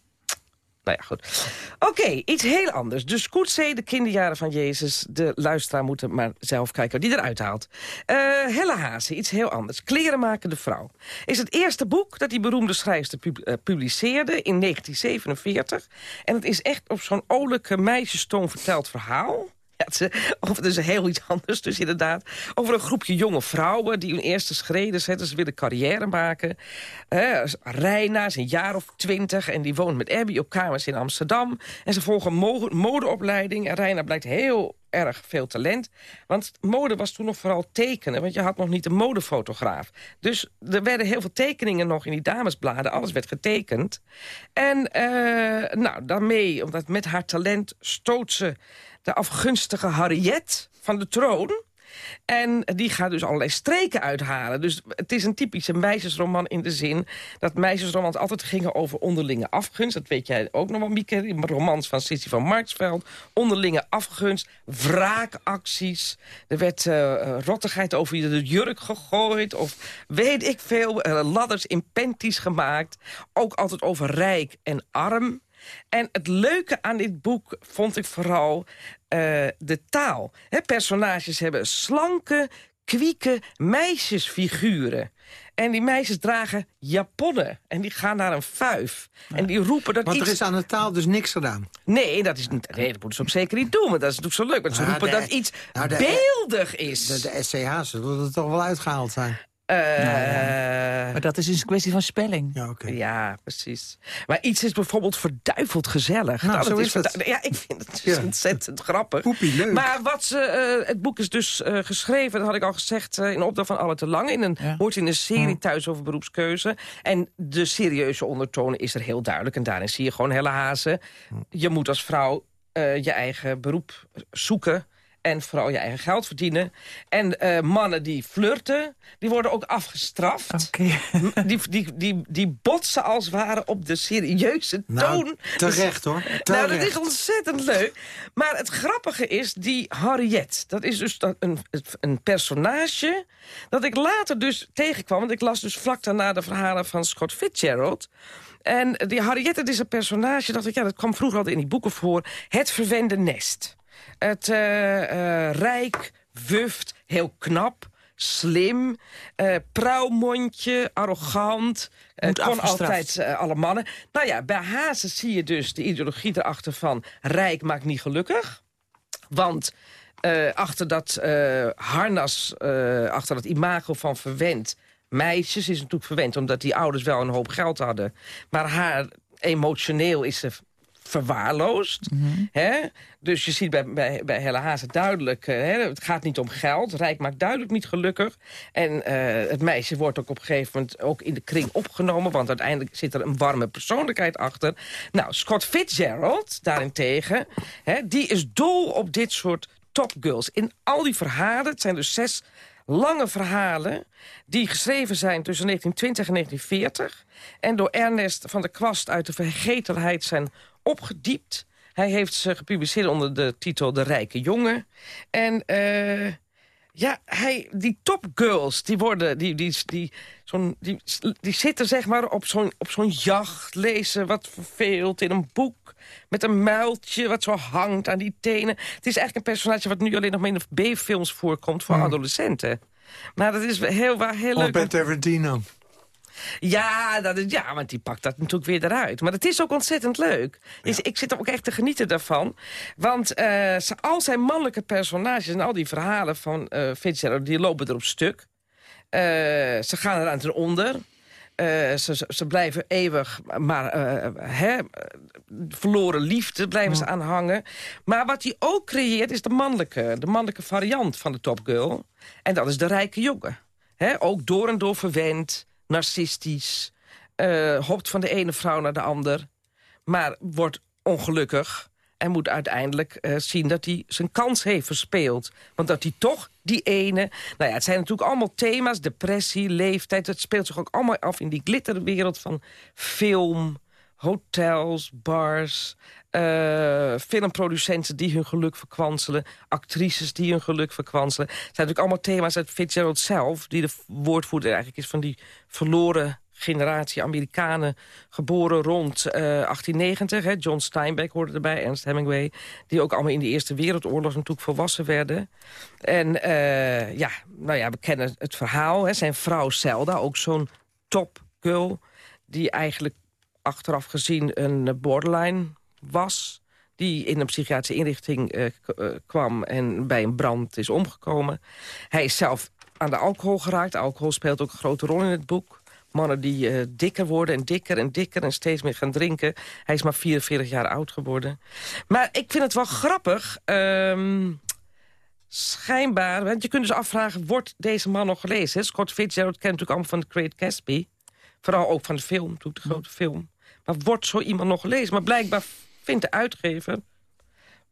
nou ja, goed. Oké, iets heel anders. Dus Coetzee, de kinderjaren van Jezus. De luisteraar moet er maar zelf kijken die eruit haalt. Eh Helle Hazen, iets heel anders. Klerenmakende vrouw. Is het eerste boek dat die beroemde schrijfster eh, publiceerde in 1947. En het is echt op zo'n olijke meisjestoon verteld verhaal. Is, of is heel iets anders dus inderdaad. Over een groepje jonge vrouwen die hun eerste schreden zetten. Ze willen carrière maken. Eh, Reina is een jaar of twintig en die woont met Abby op kamers in Amsterdam. En ze volgen mo- modeopleiding. En Reina blijkt heel erg veel talent. Want mode was toen nog vooral tekenen. Want je had nog niet een modefotograaf. Dus er werden heel veel tekeningen nog in die damesbladen. Alles werd getekend. En eh, nou, daarmee, omdat met haar talent stoot ze de afgunstige Harriet van de troon. En die gaat dus allerlei streken uithalen. Dus het is een typische meisjesroman in de zin... dat meisjesromans altijd gingen over onderlinge afgunst. Dat weet jij ook nog wel, Mieke. Romans van Sissy van Marksveld. Onderlinge afgunst, wraakacties. Er werd eh, rottigheid over de jurk gegooid. Of weet ik veel, eh, ladders in panties gemaakt. Ook altijd over rijk en arm. En het leuke aan dit boek vond ik vooral eh, de taal. Hè, personages hebben slanke, kwieke meisjesfiguren. En die meisjes dragen japonnen. En die gaan naar een fuif. En die roepen dat Want iets... er is aan de taal dus niks gedaan. Nee, dat, is niet, nee, dat moeten ze ook zeker niet doen. Want dat is natuurlijk zo leuk. Want ze Nou, roepen de- dat iets nou, de- beeldig is. De, de SCH zullen er toch wel uitgehaald zijn. Eh, Maar dat is dus een kwestie van spelling. Ja, precies. Maar iets is bijvoorbeeld verduiveld gezellig. Nou, dat zo is het. Ja, ik vind het dus Ja. ontzettend grappig. Poepie, leuk. Maar wat ze, eh, het boek is dus eh, geschreven, dat had ik al gezegd... in opdracht van Alle te Lang. In een. Hoort in een serie Hm. thuis over beroepskeuze. En de serieuze ondertoon is er heel duidelijk. En daarin zie je gewoon helle hazen. Hm. Je moet als vrouw je eigen beroep zoeken... En vooral je eigen geld verdienen. En eh, mannen die flirten, die worden ook afgestraft. Die, die, die, die botsen als het ware op de serieuze Nou, toon. terecht hoor. Nou, Terecht. dat is ontzettend leuk. Maar het grappige is, die Harriet... dat is dus een, een personage dat ik later dus tegenkwam. Want ik las dus vlak daarna de verhalen van Scott Fitzgerald. En die Harriet, dat is een personage... dacht ik, ja, dat kwam vroeger altijd in die boeken voor. Het verwende nest. Het eh, eh, rijk, wuft, heel knap slim, eh pruimondje, arrogant. Moet kon altijd alle mannen. Nou ja, bij Hazen zie je dus de ideologie erachter van... rijk maakt niet gelukkig. Want achter dat harnas, achter dat imago van verwend... meisjes is natuurlijk verwend omdat die ouders wel een hoop geld hadden. Maar haar emotioneel is ze verwaarloosd. Hè? Dus je ziet bij, bij, bij Helle Hazen duidelijk... eh, hè, het gaat niet om geld. Rijk maakt duidelijk niet gelukkig. En eh, het meisje wordt ook op een gegeven moment ook in de kring opgenomen... want uiteindelijk zit er een warme persoonlijkheid achter. Nou, Scott Fitzgerald daarentegen... Hè, die is dol op dit soort topgirls. In al die verhalen, het zijn dus zes lange verhalen... die geschreven zijn tussen 1920 en 1940... en door Ernest van der Kwast uit de vergetelheid zijn opgediept. Hij heeft ze gepubliceerd onder de titel De Rijke Jongen. En eh, ja, hij, die topgirls, die worden, die, die, die, zo'n, die, die zitten zeg maar op zo'n, op zo'n jacht, lezen wat verveeld in een boek. Met een muiltje wat zo hangt aan die tenen. Het is eigenlijk een personage wat nu alleen nog maar in de B-films voorkomt voor adolescenten. Maar dat is heel, waar heel leuk. Bette Everdino. Ja, dat is, ja, want die pakt dat natuurlijk weer eruit. Maar het is ook ontzettend leuk. Is, ik zit ook echt te genieten daarvan. Want eh, al zijn mannelijke personages en al die verhalen van eh Fitzgerald... die lopen er op stuk. Eh, ze gaan eraan ten onder. Ze, ze, blijven eeuwig, maar hè, verloren liefde blijven ze aan hangen. Maar wat hij ook creëert is de mannelijke, de mannelijke variant van de topgirl. En dat is de rijke jongen. Hè, ook door en door verwend, narcistisch. eh, hopt van de ene vrouw naar de ander. Maar wordt ongelukkig. En moet uiteindelijk eh, zien dat hij zijn kans heeft verspeeld. Want dat hij toch die ene... Nou ja, het zijn natuurlijk allemaal thema's. Depressie, leeftijd. Het speelt zich ook allemaal af in die glitterwereld van film, hotels, bars... eh, filmproducenten die hun geluk verkwanselen. Actrices die hun geluk verkwanselen. Het zijn natuurlijk allemaal thema's uit Fitzgerald zelf... die de woordvoerder eigenlijk is van die verloren generatie Amerikanen... geboren rond eh, 1890. Hè. John Steinbeck hoorde erbij, Ernst Hemingway... die ook allemaal in de Eerste Wereldoorlog natuurlijk volwassen werden. En eh, ja, nou ja, we kennen het verhaal. Hè. Zijn vrouw Zelda, ook zo'n topgirl... die eigenlijk achteraf gezien een borderline was die in een psychiatrische inrichting eh, eh, kwam en bij een brand is omgekomen. Hij is zelf aan de alcohol geraakt. Alcohol speelt ook een grote rol in het boek. Mannen die eh, dikker worden en dikker en dikker en steeds meer gaan drinken. Hij is maar 44 jaar oud geworden. Maar ik vind het wel grappig. ehm, schijnbaar, want je kunt dus afvragen... wordt deze man nog gelezen? Scott Fitzgerald kent natuurlijk allemaal van The Great Gatsby. Vooral ook van de film, natuurlijk de grote film. Maar wordt zo iemand nog gelezen? Maar blijkbaar vindt de uitgever...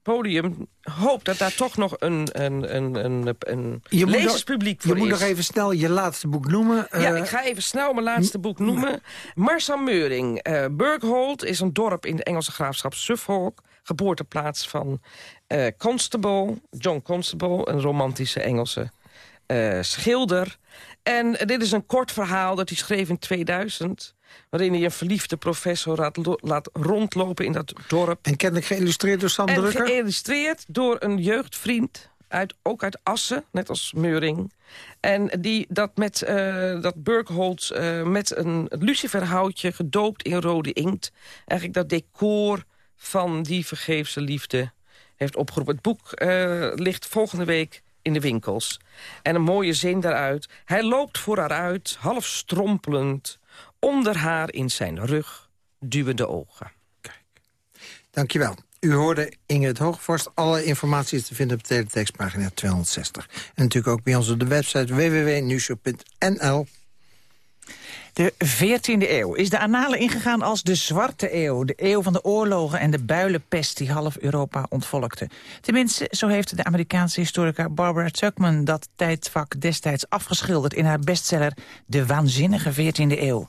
Podium hoopt dat daar toch nog een, een, een, een, een Je moet nog- lezerspubliek Je voor moet is. nog even snel je laatste boek noemen. Ja, Eh, ik ga even snel mijn laatste boek noemen. Marcel Meuring. eh Burghold is een dorp in de Engelse graafschap Suffolk. Geboorteplaats van eh, Constable, John Constable, een romantische Engelse schilder. En dit is een kort verhaal dat hij schreef in 2000... waarin hij een verliefde professor laat, lo- laat rondlopen in dat dorp. En kennelijk geïllustreerd door Sam En Drukker. geïllustreerd door een jeugdvriend uit, ook uit Assen, net als Meuring. En die, dat, met, eh, dat Burkholz eh, met een luciferhoutje gedoopt in rode inkt... eigenlijk dat decor van die vergeefse liefde heeft opgeroepen. Het boek eh, ligt volgende week in de winkels. En een mooie zin daaruit. Hij loopt voor haar uit, half strompelend... onder haar in zijn rug duwende ogen. Dankjewel. U hoorde Ingrid Hoogvorst. Alle informatie is te vinden op teletextpagina 260. En natuurlijk ook bij ons op de website www.nieuwshow.nl. De 14e eeuw is de analen ingegaan als de Zwarte Eeuw. De eeuw van de oorlogen en de builenpest die half Europa ontvolkte. Tenminste, zo heeft de Amerikaanse historica Barbara Tuckman... dat tijdvak destijds afgeschilderd in haar bestseller... De Waanzinnige 14e Eeuw.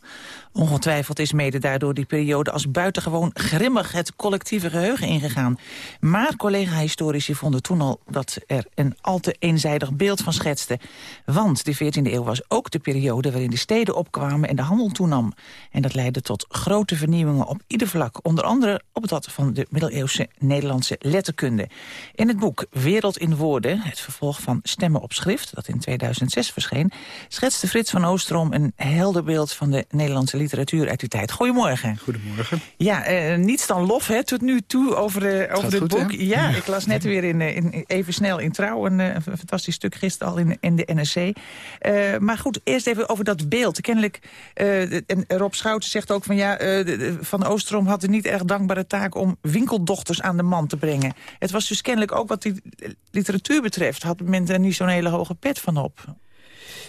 Ongetwijfeld is mede daardoor die periode als buitengewoon grimmig het collectieve geheugen ingegaan. Maar collega-historici vonden toen al dat er een al te eenzijdig beeld van schetste. Want de 14e eeuw was ook de periode waarin de steden opkwamen en de handel toenam. En dat leidde tot grote vernieuwingen op ieder vlak. Onder andere op dat van de middeleeuwse Nederlandse letterkunde. In het boek Wereld in Woorden, het vervolg van Stemmen op Schrift... dat in 2006 verscheen, schetste Frits van Oostrom... een helder beeld van de Nederlandse literatuur uit die tijd. Goedemorgen. Goedemorgen. Ja, eh, niets dan lof hè, tot nu toe over, de, over Gaat het goed, boek. Ja, ik las net weer in, eh, in, even snel in Trouw... een, eh, een fantastisch stuk gisteren al in, in de NRC. Eh, maar goed, eerst even over dat beeld. Kennelijk, eh, en Rob Schouten zegt ook van... ja, eh, de- Van Oostrom had een niet erg dankbare taak... om winkeldochters aan de man te brengen. Het was dus kennelijk ook wat die literatuur betreft... had men er niet zo'n hele hoge pet van op.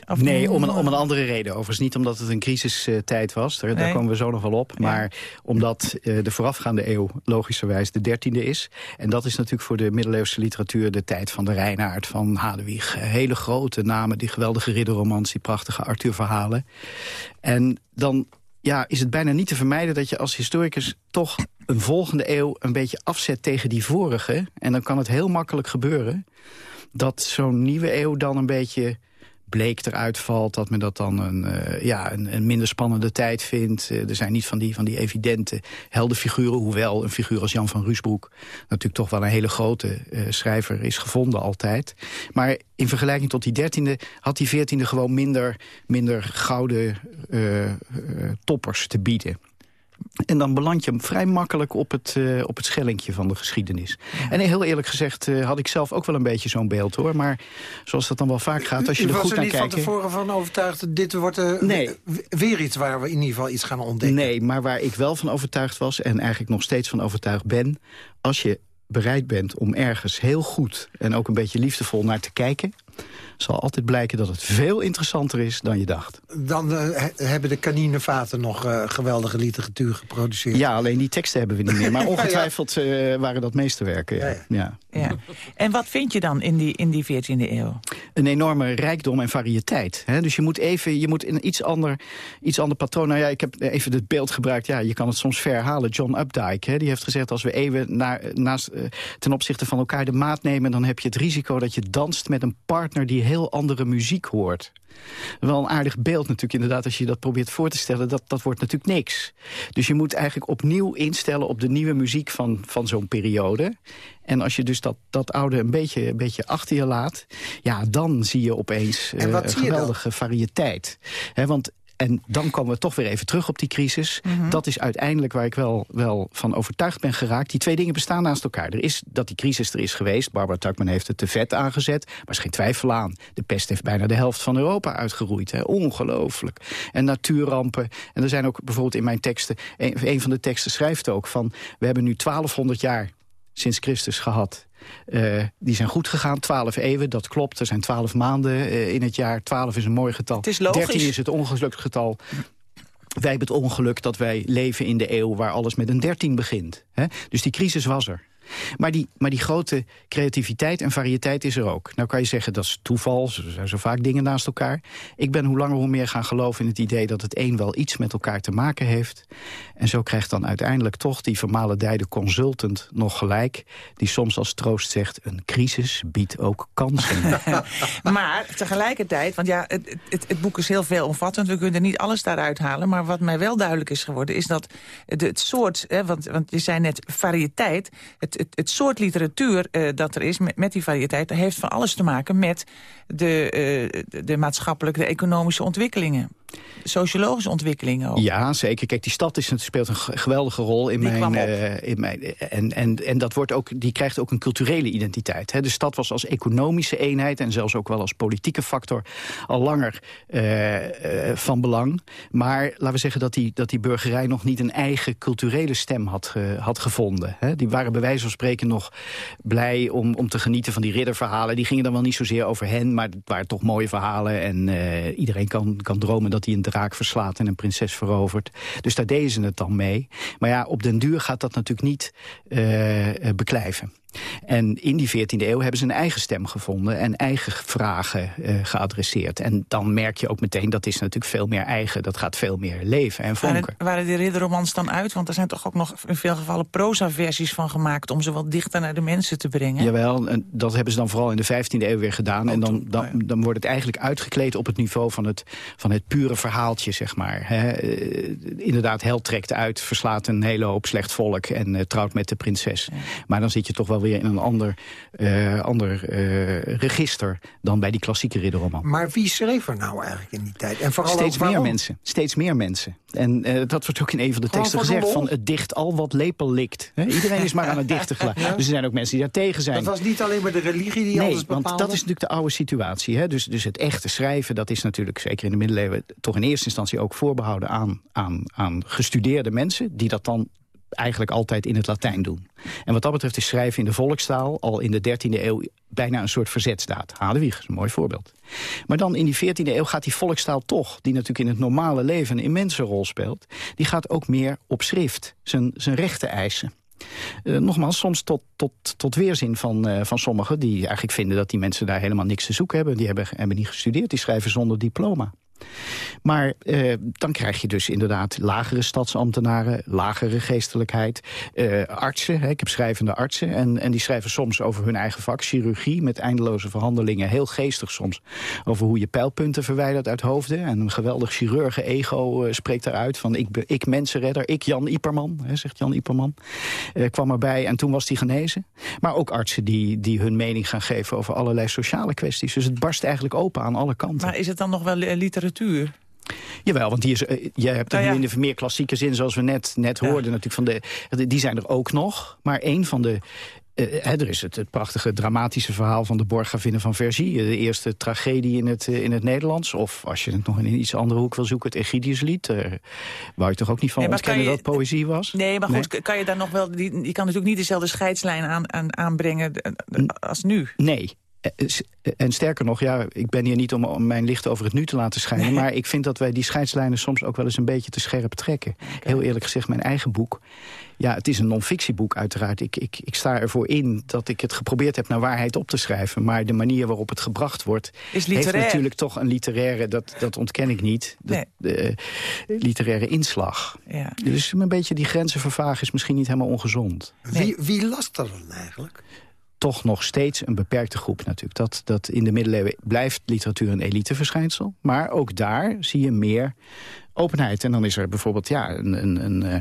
Of- Nee, om een, om een andere reden. Overigens niet omdat het een crisistijd was. Daar, daar Nee. komen we zo nog wel op. Maar omdat eh, de voorafgaande eeuw logischerwijs de dertiende is. En dat is natuurlijk voor de middeleeuwse literatuur... de tijd van de Reinaard, van Hadewig. Eh, Hele grote namen, die geweldige ridderromans... die prachtige Arthur-verhalen. En dan ja, is het bijna niet te vermijden dat je als historicus... toch een volgende eeuw een beetje afzet tegen die vorige. En dan kan het heel makkelijk gebeuren... dat zo'n nieuwe eeuw dan een beetje bleek eruit valt... dat men dat dan een, eh, ja, een, een minder spannende tijd vindt. Eh, er zijn niet van die, van die evidente heldenfiguren... hoewel een figuur als Jan van Ruusbroek... natuurlijk toch wel een hele grote eh, schrijver is gevonden altijd. Maar in vergelijking tot die dertiende... had die veertiende gewoon minder, minder gouden toppers te bieden. En dan beland je vrij makkelijk op het, eh, op het schellinkje van de geschiedenis. En heel eerlijk gezegd eh, had ik zelf ook wel een beetje zo'n beeld hoor. Maar zoals dat dan wel vaak gaat, als je U er was goed er naar niet kijkt... van tevoren van overtuigd... dit wordt eh, Nee. weer iets waar we in ieder geval iets gaan ontdekken. Nee, maar waar ik wel van overtuigd was... en eigenlijk nog steeds van overtuigd ben... als je bereid bent om ergens heel goed en ook een beetje liefdevol naar te kijken... zal altijd blijken dat het veel interessanter is dan je dacht. Dan eh, he- hebben de kaninevaten nog eh, geweldige literatuur geproduceerd. Ja, alleen die teksten hebben we niet meer. Maar ongetwijfeld eh, waren dat meesterwerken. Ja. Ja. Ja. En wat vind je dan in die, in die 14e eeuw? een enorme rijkdom en variëteit. Hè? Dus je moet even, je moet in iets ander, iets ander patroon. Nou ja, ik heb even het beeld gebruikt. Ja, je kan het soms verhalen. John Updike, hè, die heeft gezegd: als we eeuwen naar, naast, eh, ten opzichte van elkaar de maat nemen, dan heb je het risico dat je danst met een partner die heel andere muziek hoort. Wel een aardig beeld natuurlijk inderdaad als je dat probeert voor te stellen. Dat, dat wordt natuurlijk niks. Dus je moet eigenlijk opnieuw instellen op de nieuwe muziek van, van zo'n periode. En als je dus dat, dat oude een beetje, een beetje achter je laat... ja, dan zie je opeens eh, een dan? geweldige variëteit. Want en dan komen we toch weer even terug op die crisis. Mhm. Dat is uiteindelijk waar ik wel, wel van overtuigd ben geraakt. Die twee dingen bestaan naast elkaar. Er is dat die crisis er is geweest. Barbara Tuckman heeft het te vet aangezet. Maar er is geen twijfel aan. De pest heeft bijna de helft van Europa uitgeroeid. Hè. Ongelooflijk. En natuurrampen. En er zijn ook bijvoorbeeld in mijn teksten... Een, een van de teksten schrijft ook van... we hebben nu 1200 jaar sinds Christus gehad. Eh, die zijn goed gegaan, 12 eeuwen, dat klopt. Er zijn 12 maanden eh, in het jaar, 12 is een mooi getal. Het is logisch. 13 is het ongeluksgetal. Wij hebben het ongeluk dat wij leven in de eeuw waar alles met een 13 begint. Hè? Dus die crisis was er. Maar die, maar die grote creativiteit en variëteit is er ook. Nou kan je zeggen, dat is toeval, er zijn zo vaak dingen naast elkaar. Ik ben hoe langer hoe meer gaan geloven in het idee... dat het een wel iets met elkaar te maken heeft. En zo krijgt dan uiteindelijk toch die vermalendijde consultant nog gelijk... die soms als troost zegt, een crisis biedt ook kansen. maar tegelijkertijd, want ja, het, het, het boek is heel veelomvattend. We kunnen niet alles daaruit halen. Maar wat mij wel duidelijk is geworden, is dat het, het soort... Hè, want, want je zei net variëteit. Het, het, soort literatuur eh, dat er is met, die variëteit... heeft van alles te maken met de, eh, de maatschappelijke, de economische ontwikkelingen. Sociologische ontwikkelingen ook. Ja, zeker. Kijk, die stad is, speelt een ge- geweldige rol in Die mijn... eh, in mijn en, en, en dat wordt ook, die krijgt ook een culturele identiteit. Hè. De stad was als economische eenheid en zelfs ook wel als politieke factor al langer eh, eh, van belang. Maar laten we zeggen dat die, dat die burgerij nog niet een eigen culturele stem had, had gevonden. Hè. Die waren bij wijze van spreken nog blij om, om te genieten van die ridderverhalen. Die gingen dan wel niet zozeer over hen, maar het waren toch mooie verhalen. En iedereen kan, kan dromen dat hij een draak verslaat en een prinses verovert. Dus daar deden ze het dan mee. Maar ja, op den duur gaat dat natuurlijk niet eh, beklijven. En in die 14e eeuw hebben ze een eigen stem gevonden... en eigen vragen eh, geadresseerd. En dan merk je ook meteen, dat is natuurlijk veel meer eigen. Dat gaat veel meer leven en vonken. Waren, waren die ridderromans dan uit? Want er zijn toch ook nog in veel gevallen proza-versies van gemaakt... om ze wat dichter naar de mensen te brengen? Jawel, en dat hebben ze dan vooral in de 15e eeuw weer gedaan. en dan, dan, dan wordt het eigenlijk uitgekleed op het niveau van het, van het pure verhaaltje, zeg maar. Eh, inderdaad, held trekt uit, verslaat een hele hoop slecht volk... en eh, trouwt met de prinses. Maar dan zit je toch wel weer in een ander, eh, ander eh, register... dan bij die klassieke ridderroman. Maar wie schreef er nou eigenlijk in die tijd? En vooral Steeds meer mensen. Steeds meer mensen. En eh, dat wordt ook in een van de teksten gezegd. Van het dicht al wat lepel likt. Iedereen is maar aan het dichten. Ja. Dus er zijn ook mensen die daar tegen zijn. Dat was niet alleen maar de religie die nee, alles bepaalde? want dat is natuurlijk de oude situatie. Hè? Dus, dus het echte schrijven, dat is natuurlijk zeker in de middeleeuwen... toch in eerste instantie ook voorbehouden aan, aan, aan gestudeerde mensen... die dat dan eigenlijk altijd in het Latijn doen. En wat dat betreft is schrijven in de volkstaal... al in de 13e eeuw bijna een soort verzetsdaad. Hadewig is een mooi voorbeeld. Maar dan in die 14e eeuw gaat die volkstaal toch... die natuurlijk in het normale leven een immense rol speelt... die gaat ook meer op schrift, zijn, zijn rechten eisen. Eh, nogmaals, soms tot, tot, tot weerzin van, eh, van sommigen... die eigenlijk vinden dat die mensen daar helemaal niks te zoeken hebben. Die hebben, hebben niet gestudeerd, die schrijven zonder diploma. Maar eh, dan krijg je dus inderdaad lagere stadsambtenaren... lagere geestelijkheid, eh, artsen. Hè, ik heb schrijvende artsen. En, en die schrijven soms over hun eigen vak, chirurgie... met eindeloze verhandelingen, heel geestig soms... over hoe je pijlpunten verwijdert uit hoofden. En een geweldig chirurgen ego eh, spreekt daaruit van... ik, ik mensenredder, ik Jan Iperman, hè, zegt Jan Iperman... eh, kwam erbij en toen was hij genezen. Maar ook artsen die, die hun mening gaan geven over allerlei sociale kwesties. Dus het barst eigenlijk open aan alle kanten. Maar is het dan nog wel eh, literatuur? Jawel, want die is, eh, je hebt het Nou ja. nu in de meer klassieke zin, zoals we net, net hoorden, natuurlijk van de, die zijn er ook nog. Maar een van de. eh, hè, er is het, het prachtige dramatische verhaal van de Borgavinnen van Vergie. De eerste tragedie in het, eh, in het Nederlands. Of als je het nog in een iets andere hoek wil zoeken, het Egidiuslied. eh waar je toch ook niet van Nee, ontkennen kan dat het poëzie was? Nee, maar goed, kan je daar nog wel... Die, je kan natuurlijk niet dezelfde scheidslijn aan, aan, aanbrengen eh, eh, als nu. Nee. Eh, eh, En sterker nog, ja, ik ben hier niet om, mijn licht over het nu te laten schijnen... maar ik vind dat wij die scheidslijnen soms ook wel eens een beetje te scherp trekken. Heel eerlijk gezegd, mijn eigen boek... ja, het is een non-fictieboek uiteraard. Ik, ik, ik sta ervoor in dat ik het geprobeerd heb naar waarheid op te schrijven... maar de manier waarop het gebracht wordt... Is heeft literair. natuurlijk toch een literaire, dat, dat ontken ik niet... De, literaire inslag. Ja. Dus een beetje die grenzen vervagen is misschien niet helemaal ongezond Wie, wie las dat dan eigenlijk? Toch nog steeds een beperkte groep natuurlijk. Dat, dat in de middeleeuwen blijft literatuur een eliteverschijnsel. Maar ook daar zie je meer openheid. En dan is er bijvoorbeeld ja, een... een, een eh,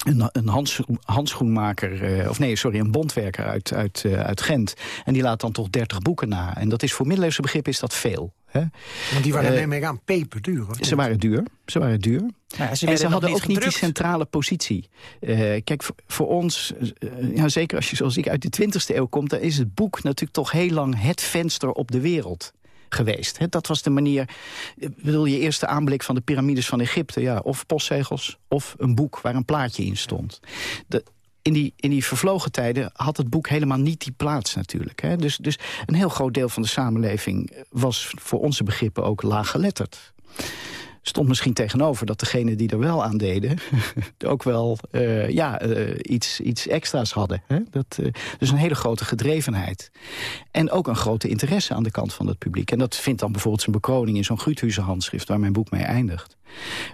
een, een handscho- handschoenmaker, eh, of nee, sorry, een bondwerker uit, uit, eh, uit Gent. En die laat dan toch 30 boeken na. En dat is voor middeleeuwse begrip is dat veel. Hè? Want die waren Eh, neem ik aan peperduur. Ze waren duur. Ze waren duur. Nou ja, ze en werden ze hadden niet ook niet die centrale positie. Eh, kijk, voor, voor ons, eh, ja, zeker als je zoals ik uit de 20e eeuw komt... dan is het boek natuurlijk toch heel lang het venster op de wereld geweest. Hè, dat was de manier... bedoel, je eerste aanblik van de piramides van Egypte... Ja, of postzegels of een boek waar een plaatje in stond. De, in die, in die vervlogen tijden had het boek helemaal niet die plaats natuurlijk. Hè. Dus, dus een heel groot deel van de samenleving was voor onze begrippen ook laaggeletterd stond misschien tegenover dat degenen die er wel aan deden... ook wel eh, ja, eh, iets, iets extra's hadden. Hè? Dat, eh, dus een hele grote gedrevenheid. En ook een grote interesse aan de kant van het publiek. En dat vindt dan bijvoorbeeld zijn bekroning in zo'n Gruuthuizen handschrift... waar mijn boek mee eindigt.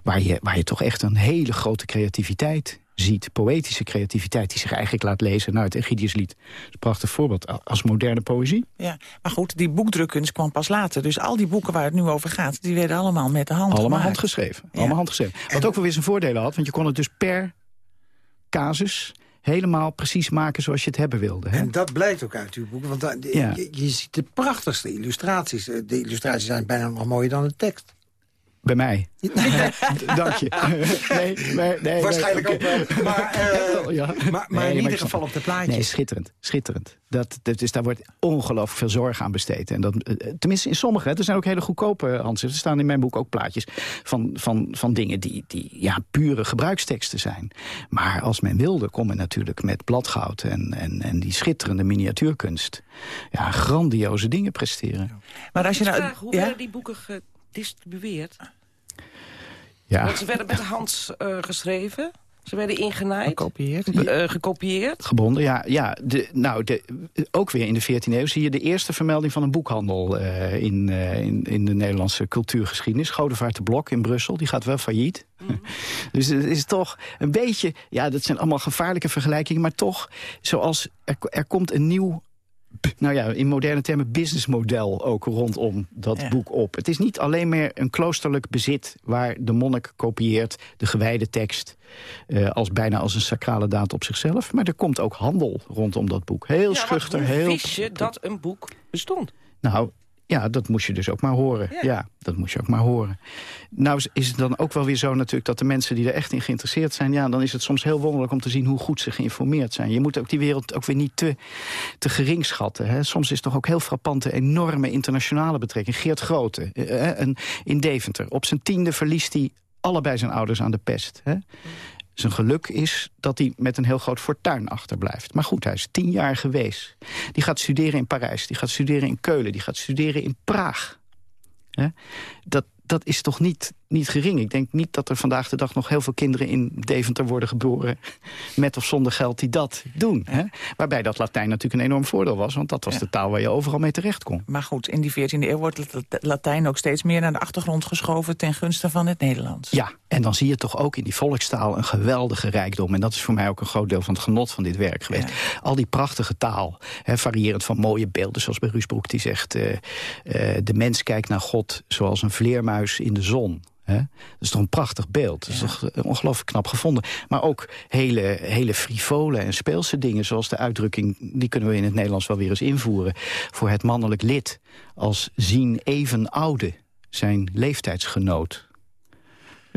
Waar je, waar je toch echt een hele grote creativiteit ziet. Poëtische creativiteit die zich eigenlijk laat lezen... naar het Egidiuslied. Dat is een prachtig voorbeeld als moderne poëzie. Ja, maar goed, die boekdrukkunst kwam pas later. Dus al die boeken waar het nu over gaat, die werden allemaal met de hand Allemaal gemaakt. handgeschreven. Allemaal handgeschreven. Wat ook wel weer zijn voordelen had, want je kon het dus per casus helemaal precies maken zoals je het hebben wilde. Hè? En dat blijkt ook uit uw boek. Want da- de- Ja. je, je ziet de prachtigste illustraties. Eh, De illustraties zijn bijna nog mooier dan de tekst. Bij mij. Dank je. nee, nee, nee, Waarschijnlijk nee, ook wel. Maar, eh, Ja. maar, maar Nee, in maar ieder geval op de plaatjes. Nee, schitterend. Schitterend. Dat, dat, dus daar wordt ongelooflijk veel zorg aan besteed. En dat, eh, tenminste, in sommige. Er zijn ook hele goedkope handschriften. Er staan in mijn boek ook plaatjes van, van, van dingen die, die ja, pure gebruiksteksten zijn. Maar als men wilde, kon men natuurlijk met bladgoud en, en, en die schitterende miniatuurkunst... ja, grandioze dingen presteren. Maar als je nou... Vraag, hoe ja? werden die boeken gedistribueerd? Ja, Want ze werden met de hand eh, geschreven. Ze werden ingenaaid. Gekopieerd. eh, gekopieerd. Gebonden, ja. ja de, nou, de, ook weer in de 14e eeuw zie je de eerste vermelding van een boekhandel eh, in, in, in de Nederlandse cultuurgeschiedenis. Godevaart de Blok in Brussel, die gaat wel failliet. dus het is toch een beetje, ja, dat zijn allemaal gevaarlijke vergelijkingen, maar toch, zoals er, er komt een nieuw nou ja, in moderne termen businessmodel ook rondom dat Ja. boek op. Het is niet alleen meer een kloosterlijk bezit... waar de monnik kopieert de gewijde tekst... eh, als bijna als een sacrale daad op zichzelf. Maar er komt ook handel rondom dat boek. Heel Ja, schuchter, heel... wist je dat een boek bestond? Nou, ja, dat moest je dus ook maar horen. Ja. Ja. dat moest je ook maar horen. Nou is- het dan ook wel weer zo natuurlijk dat de mensen die er echt in geïnteresseerd zijn... ja, dan is het soms heel wonderlijk om te zien hoe goed ze geïnformeerd zijn. Je moet ook die wereld ook weer niet te, te gering schatten. Hè. Soms is het toch ook heel frappante, enorme internationale betrekking. Geert Grote eh, eh, een, in Deventer. Op zijn tiende verliest hij allebei zijn ouders aan de pest. Hè. Zijn geluk is dat hij met een heel groot fortuin achterblijft. Maar goed, hij is tien jaar geweest. Die gaat studeren in Parijs, die gaat studeren in Keulen... die gaat studeren in Praag. Dat, dat is toch niet, niet gering. Ik denk niet dat er vandaag de dag nog heel veel kinderen in Deventer worden geboren... met of zonder geld die dat doen. Hè? Waarbij dat Latijn natuurlijk een enorm voordeel was... want dat was Ja. de taal waar je overal mee terecht kon. Maar goed, in die 14e eeuw wordt Latijn ook steeds meer naar de achtergrond geschoven... ten gunste van het Nederlands. Ja, en dan zie je toch ook in die volkstaal een geweldige rijkdom. En dat is voor mij ook een groot deel van het genot van dit werk geweest. Al die prachtige taal, hè, variërend van mooie beelden... zoals bij Ruusbroek die zegt... eh, eh, de mens kijkt naar God zoals een vleermuis in de zon. Hè? Dat is toch een prachtig beeld. Dat is toch eh, ongelooflijk knap gevonden. Maar ook hele, hele frivole en speelse dingen... zoals de uitdrukking, die kunnen we in het Nederlands wel weer eens invoeren... voor het mannelijk lid als zien even oude, zijn leeftijdsgenoot.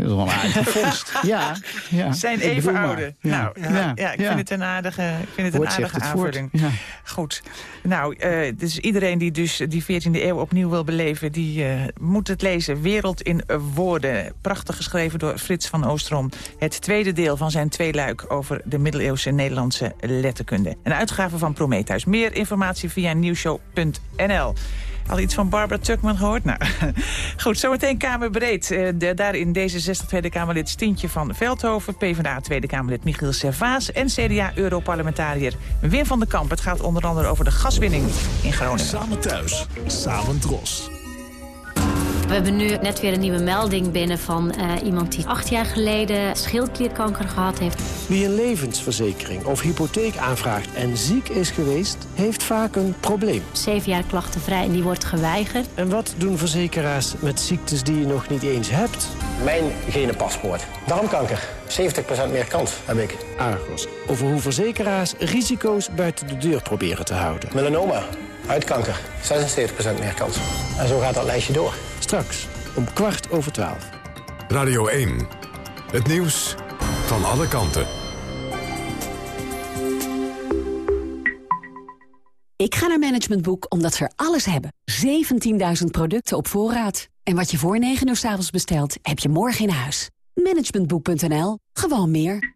Dat is wel een aardige vondst. Ja, ja. Zijn even oude. Ja. Nou, ja, ja, ik ja. vind het een aardige, ik vind het een Woord aardige het aanvulling. Ja. Goed. Nou, eh, dus iedereen die dus die 14e eeuw opnieuw wil beleven... die eh, moet het lezen. Wereld in woorden. Prachtig geschreven door Frits van Oostrom. Het tweede deel van zijn tweeluik over de middeleeuwse Nederlandse letterkunde. Een uitgave van Prometheus. Meer informatie via nieuwshow.nl. Al iets van Barbara Tuckman gehoord? Nou, goed, zometeen Kamerbreed. Eh, de, daarin D66 Tweede Kamerlid Stientje van Veldhoven... PvdA Tweede Kamerlid Michiel Servaas... en CDA-Europarlementariër Wim van den Kamp. Het gaat onder andere over de gaswinning in Groningen. Samen thuis, samen dros. We hebben nu net weer een nieuwe melding binnen van eh, iemand die acht jaar geleden schildklierkanker gehad heeft. Wie een levensverzekering of hypotheek aanvraagt en ziek is geweest, heeft vaak een probleem. Zeven jaar klachtenvrij en die wordt geweigerd. En wat doen verzekeraars met ziektes die je nog niet eens hebt? Mijn gene paspoort. Darmkanker. 70% meer kans heb ik. Argos. Over hoe verzekeraars risico's buiten de deur proberen te houden. Melanoma. Huidkanker. 76% meer kans. En zo gaat dat lijstje door. Straks om kwart over twaalf. Radio 1. Het nieuws van alle kanten. Ik ga naar Management Boek omdat ze er alles hebben. 17.000 producten op voorraad. En wat je voor 9 uur s avonds bestelt, heb je morgen in huis. Managementboek.nl. Gewoon meer.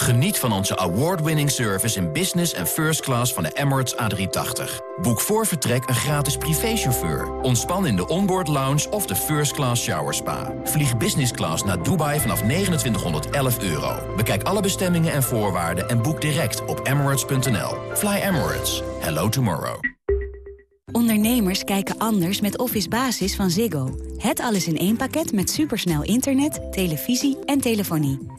Geniet van onze award-winning service in business en first class van de Emirates A380. Boek voor vertrek een gratis privéchauffeur. Ontspan in de onboard lounge of de first class shower spa. Vlieg business class naar Dubai vanaf 2911 euro. Bekijk alle bestemmingen en voorwaarden en boek direct op emirates.nl. Fly Emirates. Hello tomorrow. Ondernemers kijken anders met Office Basis van Ziggo. Het alles in één pakket met supersnel internet, televisie en telefonie.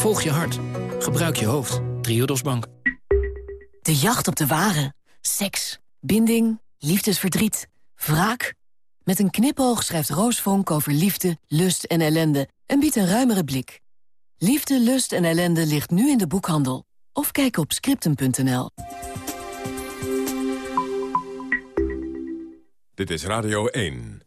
Volg je hart. Gebruik je hoofd. Triodos Bank. De jacht op de ware. Seks, binding, liefdesverdriet, wraak. Met een knipoog schrijft Roos Vonk over liefde, lust en ellende... en biedt een ruimere blik. Liefde, lust en ellende ligt nu in de boekhandel. Of kijk op scriptum.nl. Dit is Radio 1.